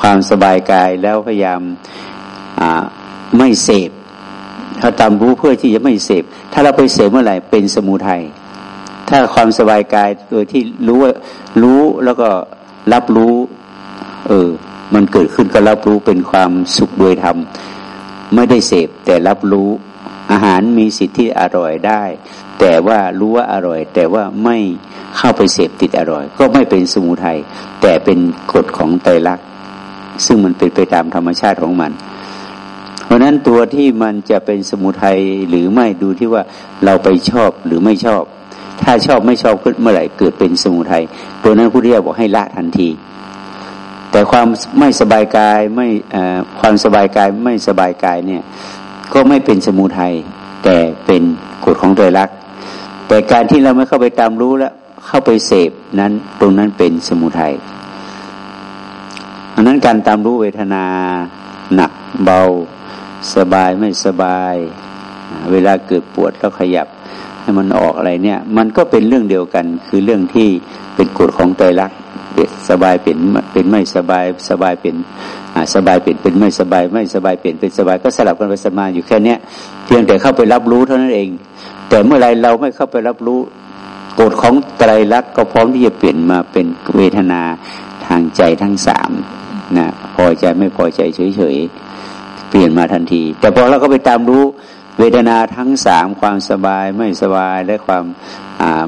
ความสบายกายแล้วพยายามไม่เสพถ้าตามรู้เพื่อที่จะไม่เสพถ้าเราไปเสพเมื่อไหร่เป็นสมุทัยถ้าความสบายกายโดยที่รู้ว่ารู้แล้วก็รับรู้ เออ มันเกิดขึ้นก็รับรู้เป็นความสุขโดยธรรม ไม่ได้เสพแต่รับรู้อาหารมีสิทธิ์ที่อร่อยได้ แต่ว่ารู้ว่าอร่อย แต่ว่าไม่เข้าไปเสพติดอร่อย ก็ไม่เป็นสมุทัยแต่เป็นกฎของไตรลักษณ์ซึ่งมันเป็นไปตามธรรมชาติของมัน เพราะนั้นตัวที่มันจะเป็นสมุทัยหรือไม่ดูที่ว่าเราไปชอบหรือไม่ชอบ ถ้าชอบไม่ชอบเมื่อไหร่เกิดเป็นสมุทัยตัวนั้นผู้เรียกบอกให้ละทันที แต่ความไม่สบายกายไม่ความสบายกายไม่สบายกายเนี่ยก็ไม่เป็นสมุทัยแต่เป็นกฎของใจรักแต่การที่เราไม่เข้าไปตามรู้แล้วเข้าไปเสพนั้นตรงนั้นเป็นสมุทัยอันนั้นการตามรู้เวทนาหนักเบาสบายไม่สบาย เวลาเกิดปวดแล้วขยับให้มันออกอะไรเนี่ย มันก็เป็นเรื่องเดียวกันคือเรื่องที่เป็นกฎของใจรัก สบายเป็นเป็นไม่สบายสบายเป็นสบายเป็นเป็นไม่สบาย ไม่สบายเป็นเป็นสบายก็สลับกันไปสมาอยู่แค่เนี้ยเพียงแต่เข้าไปรับรู้เท่านั้นเอง แต่เมื่อไรเราไม่เข้าไปรับรู้กฎของไตรลักษณ์ก็พร้อมที่จะเปลี่ยนมาเป็นเวทนาทางใจทั้งสามนะพอใจไม่พอใจเฉยๆเปลี่ยนมาทันที แต่พอเราก็ไปตามรู้เวทนาทั้งสามความสบายไม่สบายและความ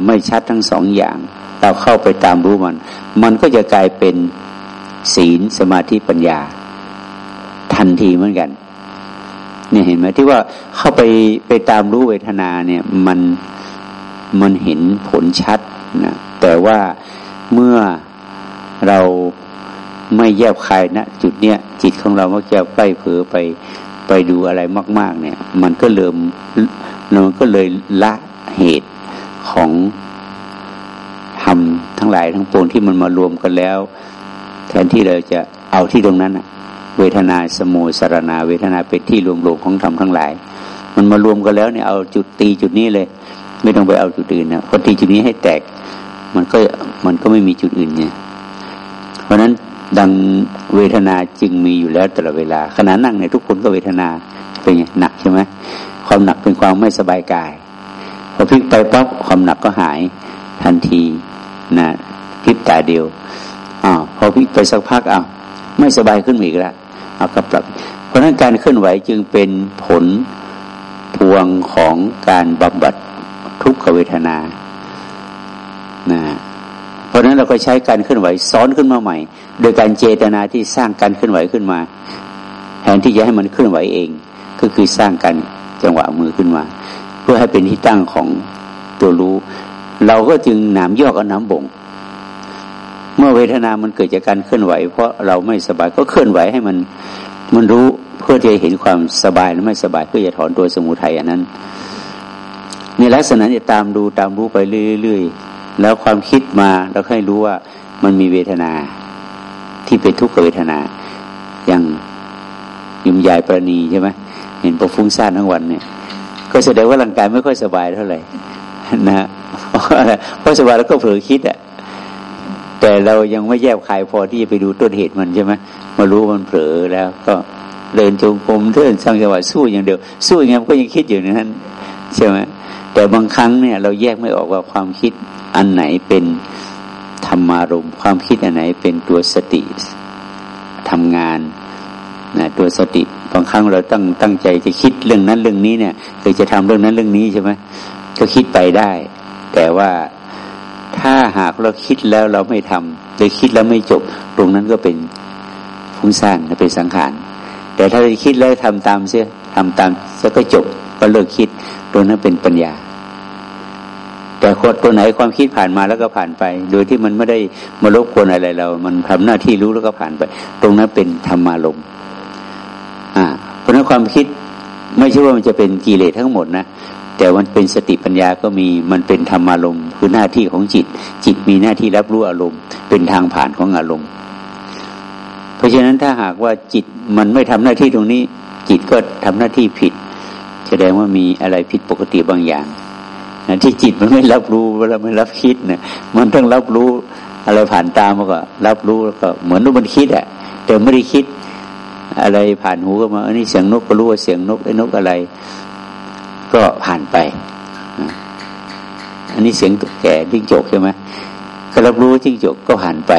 ไม่ชัดทั้งสองอย่าง เราเข้าไปตามรู้มัน มันก็จะกลายเป็นศีลสมาธิปัญญา ทันทีเหมือนกันเนี่ยเห็นไหมที่ว่าเข้าไปไปตามรู้เวทนาเนี่ยมันมันเห็นผลชัดนะแต่ว่าเมื่อเราไม่แยบคายนะจุดเนี้ยจิตของเรามักจะไปเผลอไปไปดูอะไรมาก ๆ เนี่ย มันก็เริ่มมันก็เลยละเหตุของ ทั้งหลายทั้งปวงที่มันมารวมกันแล้ว แทนที่เราจะเอาที่ตรงนั้นเวทนาสมุสารนา เวทนาเป็นที่รวมรวมของธรรมทั้งหลาย มันมารวมกันแล้วเนี่ยเอาจุดตีจุดนี้เลย ไม่ต้องไปเอาจุดอื่นนะพอตีจุดนี้ให้แตก มันก็มันก็ไม่มีจุดอื่นเนี่ยเพราะนั้นดังเวทนาจึงมีอยู่แล้วตลอดเวลาขณะนั่งในทุกคนก็เวทนาเป็นไงหนักใช่ไหมความหนักเป็นความไม่สบายกายพอพลิกไปปั๊บความหนักก็หายทันที นะพพริบตาเดียวอ้าวพอพิกไปสักพักอ้าวไม่สบายขึ้นอีกแล้วเอาก็ปรับ เพราะนั้นการเคลื่อนไหวจึงเป็นผลพวงของการบำบัดทุกขเวทนานะเพราะนั้นเราก็ใช้การเคลื่อนไหวซ้อนขึ้นมาใหม่ โดยการเจตนาที่สร้างการเคลื่อนไหวขึ้นมา แทนที่จะให้มันเคลื่อนไหวเอง ก็คือสร้างการจังหวะมือขึ้นมา เพื่อให้เป็นที่ตั้งของตัวรู้ เราก็จึงหนามยอกเอาน้ำบ่ง เมื่อเวทนามันเกิดจากการเคลื่อนไหว เพราะเราไม่สบายก็เคลื่อนไหวให้มันมันรู้เพื่อที่จะเห็นความสบายหรือไม่สบายเพื่อจะถอนตัวสมุทัยอันนั้นในลักษณะจะตามดูตามรู้ไปเรื่อยๆแล้วความคิดมาเราให้รู้ว่ามันมีเวทนาที่เป็นทุกขเวทนา อย่างยุ่มยายประณีใช่ไหมเห็นพอฟุ้งซ่านทั้งวันเนี่ย ก็แสดงว่าร่างกายไม่ค่อยสบายเท่าไหร่ นะเพราะอะไรเพราะสบายแล้วก็เผลอคิดอะแต่เรายังไม่แยบคายพอที่จะไปดูต้นเหตุมันใช่ไหมมารู้มันเผลอแล้วก็เดินจงกรมเดินสร้างจังหวะสู้อย่างเดียว สู้อย่างนี้มันก็ยังคิดอยู่นั้นใช่ไหมแต่บางครั้งเนี่ย เราแยกไม่ออกว่าความคิดอันไหนเป็นธรรมารมความคิดอันไหนเป็นตัวสติทำงานนะตัวสติบางครั้งเราตั้งตั้งใจจะคิดเรื่องนั้นเรื่องนี้เนี่ยคือจะทำเรื่องนั้นเรื่องนี้ใช่ไหม ก็คิดไปได้ แต่ว่าถ้าหากเราคิดแล้วเราไม่ทำหรือคิดแล้วไม่จบ ตรงนั้นก็เป็นฟุ้งซ่านเป็นสังขาร แต่ถ้าเราคิดแล้วทำตามเสียทำตามแล้วก็จบก็เลิกคิดตรงนั้นเป็นปัญญา แต่คนตัวไหนความคิดผ่านมาแล้วก็ผ่านไป โดยที่มันไม่ได้มารบกวนอะไรเรา มันทำหน้าที่รู้แล้วก็ผ่านไป ตรงนั้นเป็นธรรมารมอ่าเพราะนั้นความคิดไม่ใช่ว่ามันจะเป็นกิเลสทั้งหมดนะ แต่มันเป็นสติปัญญาก็มีมันเป็นธรรมารมณ์คือหน้าที่ของจิต จิตมีหน้าที่รับรู้อารมณ์ เป็นทางผ่านของอารมณ์ เพราะฉะนั้นถ้าหากว่าจิตมันไม่ทำหน้าที่ตรงนี้ จิตก็ทำหน้าที่ผิด แสดงว่ามีอะไรผิดปกติบางอย่างนะที่จิตมันไม่รับรู้เวลาไม่รับคิดเนะี่ยมันต้องรับรู้อะไรผ่านตามมันก็ รับรู้แล้วก็เหมือนนกมันคิดอะแต่ไม่ได้คิดอะไรผ่านหูก็มาอันนี้เสียงนกก็รู้ว่าเสียงนกไอ้นกอะไร ก็ผ่านไป อันนี้เสียงแก่จิ้งจกใช่ไหมก็รับรู้จิ้งจกก็ผ่านไป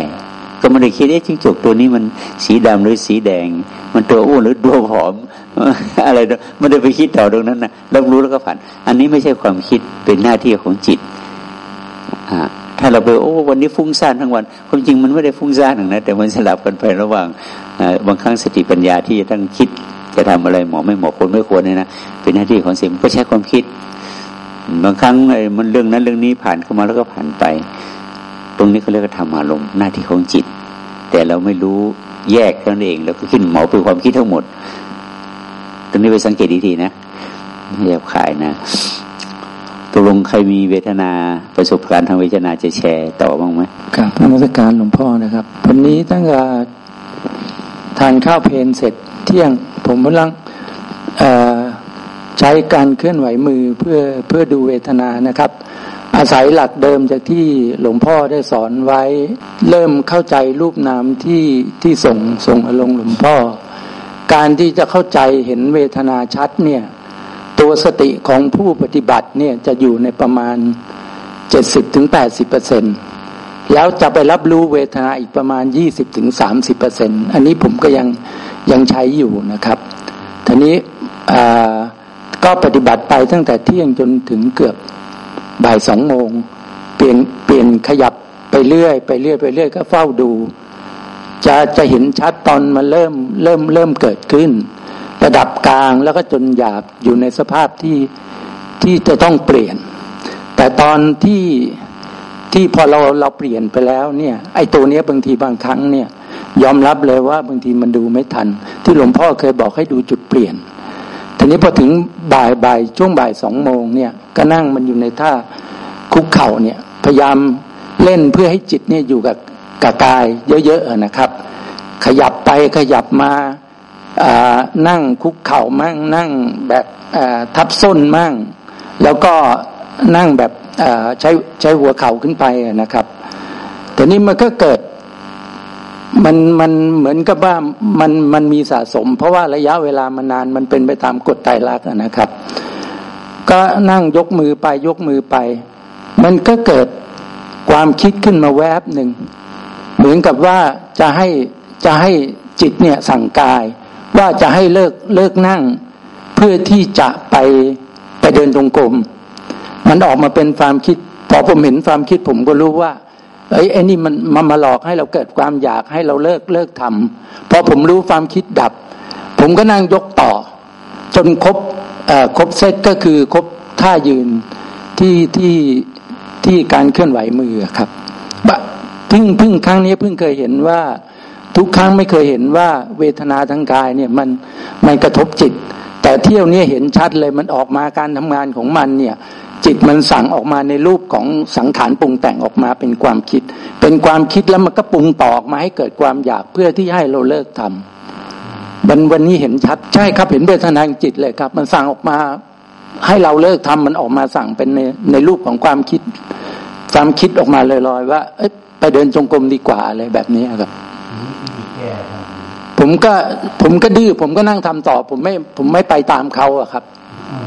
ก็ไม่ได้คิดว่าจิ้งจกตัวนี้มันสีดำหรือสีแดง มันตัวอ้วนหรือตัวผอม อะไรไม่ได้ไปคิดต่อตรงนั้นนะรับรู้แล้วก็ผ่าน อันนี้ไม่ใช่ความคิดเป็นหน้าที่ของจิตถ้าเราไปโอ้วันนี้ฟุ้งซ่านทั้งวันความจริงมันไม่ได้ฟุ้งซ่านหนึ่งนะแต่มันสลับกันไประหว่างบางครั้งสติปัญญาที่จะต้องคิด จะทำอะไรหมอไม่หมอคนไม่ควรเนี่ยนะเป็นหน้าที่ของสียงก็ใช้ความคิด บางครั้งมันเรื่องนั้นเรื่องนี้ผ่านเข้ามาแล้วก็ผ่านไป ตรงนี้เขาเรียกว่าธรรมารมหน้าที่ของจิต แต่เราไม่รู้แยกนั่นเองแล้วก็ขึ้นหมอเป็นความคิดทั้งหมด ตรงนี้ไปสังเกตดีๆนะแยบขายนะตกลงใครมีเวทนาประสบการณ์ทางเวทนาจะแชร์ต่อบ้างไหมครับนมัสการหลวงพ่อนะครับ วันนี้ตั้งแต่ทานข้าวเพลนเสร็จ เที่ยง ผมกำลังใช้การเคลื่อนไหวมือเพื่อเพื่อดูเวทนานะครับ อาศัยหลักเดิมจากที่หลวงพ่อได้สอนไว้ เริ่มเข้าใจรูปนามที่ที่ส่งส่งอารมณ์หลวงพ่อ การที่จะเข้าใจเห็นเวทนาชัดเนี่ยตัวสติของผู้ปฏิบัติเนี่ยจะอยู่ในประมาณเจ็ดสิบถึง แล้วจะไปรับรู้เวทนาอีกประมาณยี่สิบถึงสามสิบเปอร์เซ็นอันนี้ผมก็ยังยังใช้อยู่นะครับทีนี้ก็ปฏิบัติไปตั้งแต่เที่ยงจนถึงเกือบบ่ายสองโมงเปลี่ยนเปลี่ยนขยับไปเรื่อย ไปเรื่อยไปเรื่อยก็เฝ้าดู จะจะเห็นชัดตอนมาเริ่มเริ่มเริ่มเกิดขึ้น ระดับกลางแล้วก็จนหยาบอยู่ในสภาพที่ที่จะต้องเปลี่ยน แต่ตอนที่ ที่พอเราเราเปลี่ยนไปแล้วเนี่ย ไอ้ตัวเนี้ยบางทีบางครั้งเนี่ย ยอมรับเลยว่าบางทีมันดูไม่ทัน ที่หลวงพ่อเคยบอกให้ดูจุดเปลี่ยนทีนี้พอถึงบ่ายบ่ายช่วงบ่ายสองโมงเนี่ยก็นั่งมันอยู่ในท่าคุกเข่าเนี่ย พยายามเล่นเพื่อให้จิตเนี่ยอยู่กับกับกายเยอะๆนะครับ ขยับไปขยับมานั่งคุกเข่ามั่งนั่งแบบทับส้นมั่ง แล้วก็ นั่งแบบใช้ใช้หัวเข่าขึ้นไปนะครับ แต่นี้มันก็เกิดมันมันเหมือนกับว่ามันมันมีสะสม เพราะว่าระยะเวลามันนานมันเป็นไปตามกฎไตรลักษณ์นะครับ ก็นั่งยกมือไปยกมือไป มันก็เกิดความคิดขึ้นมาแวบหนึ่งเหมือนกับว่าจะให้จะให้จิตเนี่ยสั่งกาย ว่าจะให้เลิกเลิกนั่ง เพื่อที่จะไปไปเดินตรงกลม มันออกมาเป็นความคิด พอผมเห็นความคิดผมก็รู้ว่าเอ้ยไอ้นี่มันมามาหลอกให้เราเกิดความอยากให้เราเลิกเลิกทำพอผมรู้ความคิดดับ ผมก็นั่งยกต่อ จนครบครบเซตก็คือครบท่ายืนที่ที่ที่การเคลื่อนไหวมือครับเพิ่งเพิ่งครั้งนี้เพิ่งเคยเห็นว่าทุกครั้งไม่เคยเห็นว่าเวทนาทางกายเนี่ยมันมันกระทบจิต แต่เที่ยวนี้เห็นชัดเลยมันออกมาการทำงานของมันเนี่ย จิตมันสั่งออกมาในรูปของสังขารปรุงแต่งออกมาเป็นความคิด เป็นความคิดแล้วมันก็ปรุงต่อออกมาให้เกิดความอยากเพื่อที่ให้เราเลิกทำวันวันนี้เห็นชัดใช่ครับเห็นเวทนาจิตเลยครับ มันสั่งออกมาให้เราเลิกทำมันออกมาสั่งเป็นในในรูปของความคิดความคิดออกมาลอยๆว่าเอ้ไปเดินจงกรมดีกว่าอะไรแบบนี้ครับผมก็ผมก็ดื้อผมก็นั่งทำต่อ ผมไม่ผมไม่ไปตามเขาอะครับ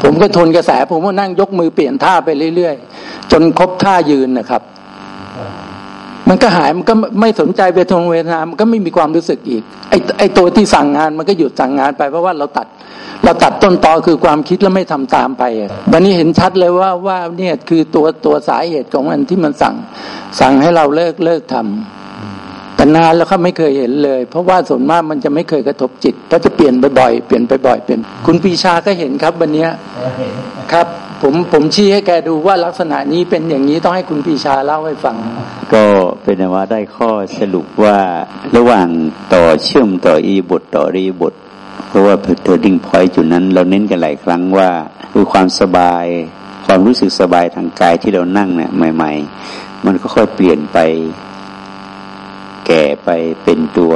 ผมก็ทนกระแส ผมก็นั่งยกมือเปลี่ยนท่าไปเรื่อยๆ จนครบท่ายืนนะครับ มันก็หายมันก็ไม่สนใจเวทงเวทนา มันก็ไม่มีความรู้สึกอีก ไอ้ไอ้ตัวที่สั่งงานมันก็หยุดสั่งงานไปเพราะว่าเราตัด เราตัดต้นตอคือความคิดแล้วไม่ทำตามไปวันนี้เห็นชัดเลยว่าว่าเนี่ยคือตัวตัวสาเหตุของมันที่มันสั่ง สั่งให้เราเลิกเลิกทำแต่ นานแล้วเขาไม่เคยเห็นเลย เพราะว่าส่วนมากมันจะไม่เคยกระทบจิตเพราะจะเปลี่ยนบ่อยๆเปลี่ยนไปบ่อยเปลี่ยนคุณปีชาก็เห็นครับวันนี้ครับ ผมผมชี้ให้แกดูว่าลักษณะนี้เป็นอย่างนี้ต้องให้คุณปีชาเล่าให้ฟัง ก็เป็นว่าได้ข้อสรุปว่าระหว่างต่อเชื่อมต่ออิริยาบถต่ออิริยาบถเพราะว่า turning point จุดนั้น เราเน้นกันหลายครั้งว่าคือความสบาย ความรู้สึกสบายทางกายที่เรานั่งเนี่ยใหม่ ๆ มันก็ค่อยเปลี่ยนไป แก่ไปเป็นตัว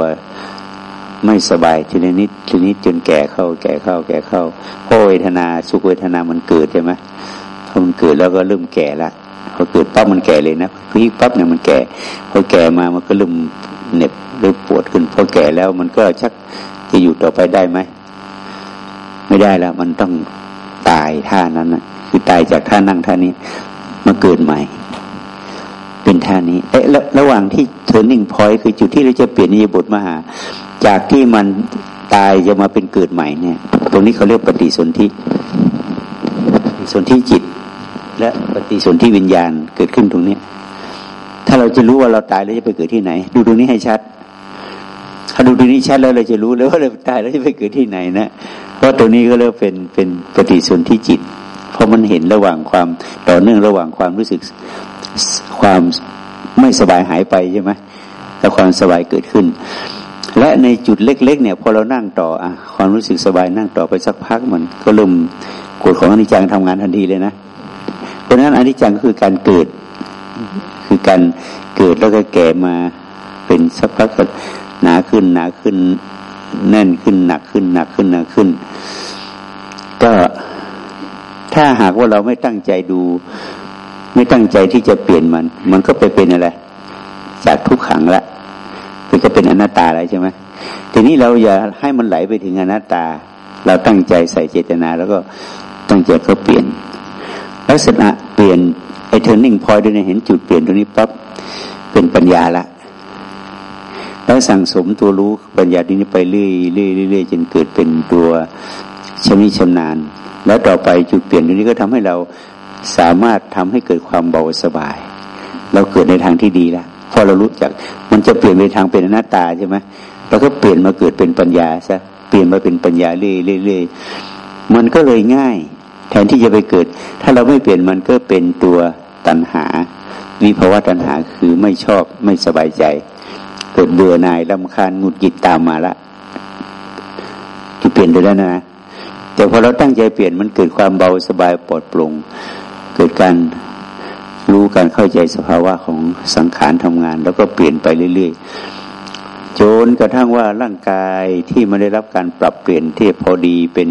ไม่สบายทีนิดทีนิดจนแก่เข้า แก่เข้า แก่เข้าพอเวทนาสุขเวทนามันเกิดใช่ไหมพอมันเกิดแล้วก็เริ่มแก่ละพอเกิดปั๊บมันแก่เลยนะพีปั๊บเนี่ยมันแก่พอแก่มามันก็เริ่มเหน็บเริ่มปวดขึ้นพอแก่แล้วมันก็ชักจะอยู่ต่อไปได้ไหมไม่ได้แล้ว มันต้องตายท่านั้นนะคือตายจากท่านั่งท่านี้มาเกิดใหม่ เป็นท่านี้เอ๊ะระหว่างที่ turning point คือจุดที่เราจะเปลี่ยนนิยบทมหา จากที่มันตายจะมาเป็นเกิดใหม่เนี่ย ตรงนี้เขาเรียกปฏิสนธิสนธิจิต และปฏิสนธิวิญญาณเกิดขึ้นตรงนี้ ถ้าเราจะรู้ว่าเราตายแล้วจะไปเกิดที่ไหน ดูตรงนี้ให้ชัด ถ้าดูตรงนี้ชัดแล้วเราจะรู้แล้วว่าเราตายแล้วจะไปเกิดที่ไหนนะเพราะตรงนี้ก็เรียกเป็นเป็นปฏิสนธิจิต เพราะมันเห็นระหว่างความต่อเนื่องระหว่างความรู้สึก ความไม่สบายหายไปใช่ไหมแต่ความสบายเกิดขึ้น และในจุดเล็ก ๆ เนี่ยพอเรานั่งต่ออะความรู้สึกสบายนั่งต่อไปสักพักมันก็เริ่มกฎของอนิจจังทำงานทันทีเลยนะ เพราะฉะนั้นอนิจจังก็คือการเกิด คือการเกิดแล้วก็แก่มาเป็นสักพักหนาขึ้นหนาขึ้นแน่นขึ้นหนักขึ้นหนักขึ้นหนักขึ้น ก็ถ้าหากว่าเราไม่ตั้งใจดู ไม่ตั้งใจที่จะเปลี่ยนมัน มันก็ไปเป็นอะไร จากทุกขังละมันก็เป็นอนัตตาอะไรใช่ไหมทีนี้เราอย่าให้มันไหลไปถึงอนัตตา เราตั้งใจใส่เจตนา แล้วก็ตั้งใจก็เปลี่ยน ลักษณะเปลี่ยนไอ้ turning point ด้วยเห็นจุดเปลี่ยนตรงนี้ปั๊บเป็นปัญญาละแล้วสั่งสมตัวรู้ปัญญานี้ไปเรื่อยเรื่อยเรื่อยจนเกิดเป็นตัวชำนิชำนาญ แล้วต่อไปจุดเปลี่ยนตรงนี้ก็ทำให้เรา สามารถทำให้เกิดความเบาสบาย เราเกิดในทางที่ดีแล้วพอเรารู้จักมันจะเปลี่ยนไปทางเป็นหน้าตาใช่ไหมเราก็เปลี่ยนมาเกิดเป็นปัญญาซะเปลี่ยนมาเป็นปัญญาเรื่อยเรื่อยมันก็เลยง่าย แทนที่จะไปเกิด ถ้าเราไม่เปลี่ยนมันก็เป็นตัวตัณหา วิภาวะตัณหาคือไม่ชอบไม่สบายใจ เกิดเบื่อหน่ายลำคาญหงุดหงิดตามมาละที่เปลี่ยนไปแล้วนะแต่พอเราตั้งใจเปลี่ยนมันเกิดความเบาสบายปลอดโปร่ง เกิดการรู้การเข้าใจสภาวะของสังขารทำงาน แล้วก็เปลี่ยนไปเรื่อยๆจนกระทั่งว่าร่างกายที่มาได้รับการปรับเปลี่ยนที่พอดีเป็น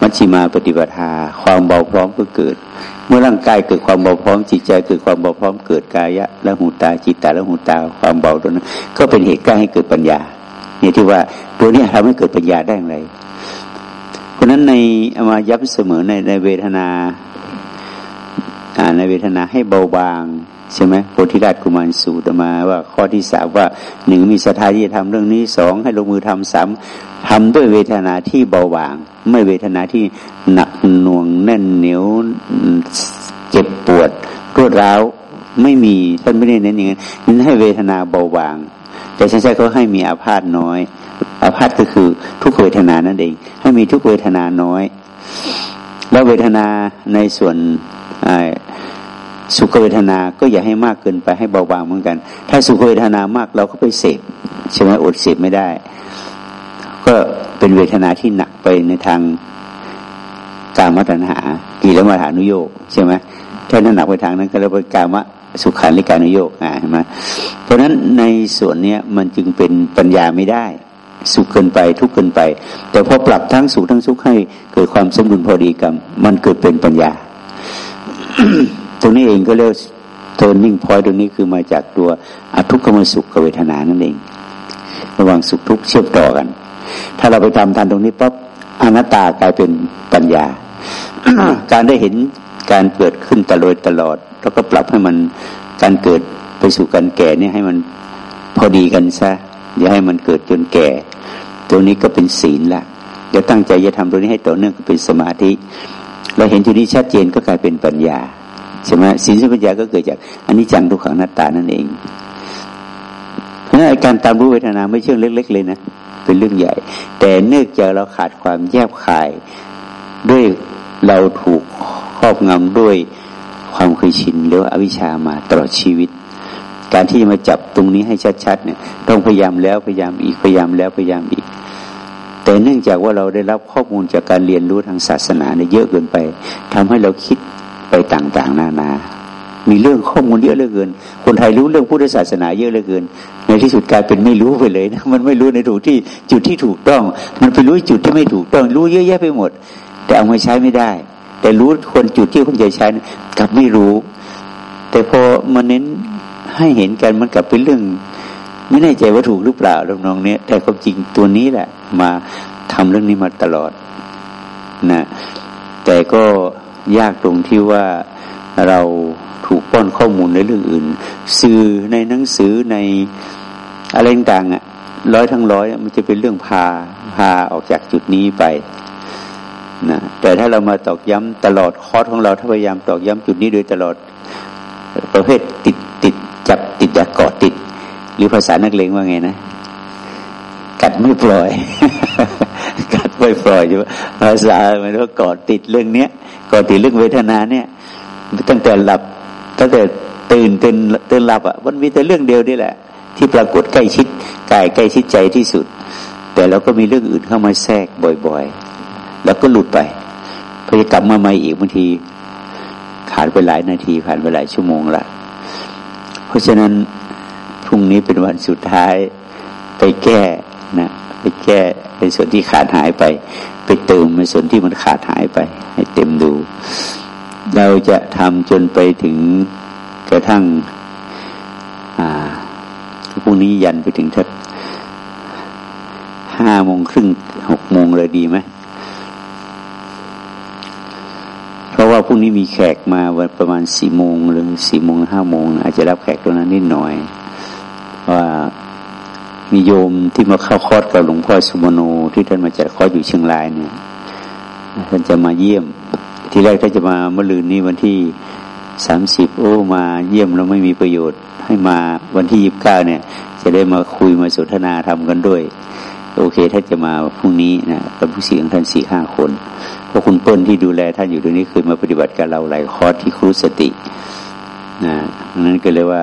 มัชฌิมาปฏิปทาความเบาพร้อมก็เกิด เมื่อร่างกายเกิดความเบาพร้อมจิตใจเกิดความเบาพร้อมเกิดกายะและหูตาจิตตาและหูตาความเบาตัวนั้นก็เป็นเหตุใกล้ให้เกิดปัญญาเนี่ยที่ว่าตัวนี้ทำให้เกิดปัญญาได้อย่างไร เพราะนั้นในอามาย้ำเสมอในในเวทนา ในเวทนาให้เบาบางใช่ไหมโพธิราชกุมารสูตรมาว่าข้อที่สามว่าหนึ่งมีศรัทธาที่จะทำเรื่องนี้สองให้ลงมือทำสามทำด้วยเวทนาที่เบาบาง ไม่เวทนาที่หนักหน่วงแน่นเหนียวเจ็บปวดรวดร้าวไม่มีท่านไม่ได้เน้นอย่างนั้นนั้นให้เวทนาเบาบาง แต่ใช่เขาให้มีอาพาธน้อย อาพาธก็คือทุกเวทนานั่นเอง ให้มีทุกเวทนาน้อย แล้วเวทนาในส่วน สุขเวทนาก็อย่าให้มากเกินไปให้เบาบางเหมือนกัน ถ้าสุขเวทนามากเราก็ไปเสพใช่ไหมอดเสพไม่ได้ ก็เป็นเวทนาที่หนักไปในทางการมัตัญหากีรมาฐานุโยกใช่ไหมถ้าหนักไปทางนั้นก็เรียกว่าการมะสุขานิการนุโยกอ่าใช่ไหมเพราะฉะนั้นในส่วนเนี้ยมันจึงเป็นปัญญาไม่ได้ สุขเกินไปทุกข์เกินไป แต่พอปรับทั้งสุขทั้งสุกข์ให้เกิดความสมดุลพอดีกันมันเกิดเป็นปัญญา ตรงนี้เองก็เรียก turning point ตรงนี้คือมาจากตัวอทุกขมสุขเวทนานั่นเอง ระหว่างสุขทุกข์เชื่อมต่อกัน ถ้าเราไปทำทันตรงนี้ปั๊บอนัตตากลายเป็นปัญญา การได้เห็นการเกิดขึ้นตลอดตลอด แล้วก็ปรับให้มันการเกิดไปสู่การแก่เนี่ยให้มันพอดีกันซะอย่าให้มันเกิดจนแก่ ตัวนี้ก็เป็นศีลละเดี๋ยวตั้งใจจะทำตัวนี้ให้ต่อเนื่องก็เป็นสมาธิ เราเห็นทีนี้ชัดเจนก็กลายเป็นปัญญา ใช่ไหมศีลสัมปัญญาก็เกิดจากอันนี้จังทุกขังหน้าตานั่นเอง เพราะนั้นการตามรู้เวทนาไม่ใช่เรื่องเล็ก ๆ เลยนะ เป็นเรื่องใหญ่ แต่เนื่องจากเราขาดความแยบคายด้วยเราถูกครอบงำด้วยความเคยชินหรืออวิชามาตลอดชีวิต การที่จะมาจับตรงนี้ให้ชัดๆเนี่ยต้องพยายามแล้วพยายามอีกพยายามแล้วพยายามอีก แต่เนื่องจากว่าเราได้รับข้อมูลจากการเรียนรู้ทางศาสนาเนี่ยเยอะเกินไปทำให้เราคิด ไปต่างๆ นานา มีเรื่องข้อมูลเยอะเหลือเกิน คนไทยรู้เรื่องพุทธศาสนาเยอะเหลือเกิน ในที่สุดกลายเป็นไม่รู้ไปเลยนะ มันไม่รู้ในถูกที่จุดที่ถูกต้อง มันไปรู้จุดที่ไม่ถูกต้อง รู้เยอะแยะไปหมด แต่เอามาใช้ไม่ได้ แต่รู้คนจุดที่คนจะใช้กลับไม่รู้ แต่พอมาเน้นให้เห็นกันมันกลับเป็นเรื่อง ไม่แน่ใจว่าถูกหรือเปล่าลน้องเนี้ยแต่ความจริงตัวนี้แหละ มาทำเรื่องนี้มาตลอดนะ แต่ก็ ยากตรงที่ว่าเราถูกป้อนข้อมูลในเรื่องอื่น สื่อในหนังสือในอะไรต่างๆอะร้อยทั้งร้อยมันจะเป็นเรื่องพาพาออกจากจุดนี้ไปนะแต่ถ้าเรามาตอกย้ำตลอดคอร์สของเราถ้าพยายามตอกย้ำจุดนี้โดยตลอดประเภทติดติดจับติดอยากกอดติด หรือภาษานักเลงว่าไงนะ กัดไม่ปล่อย กัดไม่ปล่อยใช่ไหมภาษาหมายถึงว่ากอดติดเรื่องเนี้ย กอดติดเรื่องเวทนาเนี่ย ตั้งแต่หลับตั้งแต่ตื่นตื่นตื่นหลับอะมันมีแต่เรื่องเดียวนี่แหละ ที่ปรากฏใกล้ชิดกายใกล้ชิดใจที่สุด แต่เราก็มีเรื่องอื่นเข้ามาแทรกบ่อยๆ แล้วก็หลุดไปพอกลับมาใหม่อีกบางทีขาดไปหลายนาทีผ่านไปหลายชั่วโมงละเพราะฉะนั้นพรุ่งนี้เป็นวันสุดท้ายไปแก้นะไปแก้ในส่วนที่ขาดหายไป ไปเติมในส่วนที่มันขาดหายไป ให้เต็มดู เราจะทำจนไปถึงกระทั่งพรุ่งนี้ยันไปถึงทัดห้าโมงครึ่งหกโมงเลยดีไหมเพราะว่าพรุ่งนี้มีแขกมาวันประมาณสี่โมงหรือสี่โมงห้าโมงอาจจะรับแขกตรงนั้นนิดหน่อยว่า มีโยมที่มาเข้าคอร์สกับหลวงพ่อสุมโนที่ท่านมาจัดคอร์สอยู่เชียงรายเนี่ยท่านจะมาเยี่ยม ทีแรกท่านจะมาเมื่อลืนนี้วันที่สามสิบโอ้มาเยี่ยมแล้วไม่มีประโยชน์ ให้มาวันที่ยี่สิบเก้าเนี่ย จะได้มาคุยมาสนทนาทำกันด้วย โอเคท่านจะมาพรุ่งนี้นะกับผู้เสียงท่านสี่ห้าคนเพราะคุณเปิ้ลที่ดูแลท่านอยู่ตรงนี้คือมาปฏิบัติกับเราหลายคอร์สที่ครูสติ นะนั้นก็เลยว่า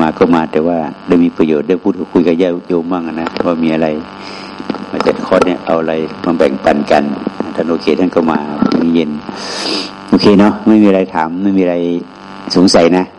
มาก็มาแต่ว่าได้มีประโยชน์ได้พูดคุยกับญาติโยมบ้างนะว่ามีอะไรมาจัดคอร์สเนี่ยเอาอะไรมาแบ่งปันกันท่านโอเคท่านก็มามีเย็น โอเคเนาะไม่มีอะไรถามไม่มีอะไรสงสัยนะ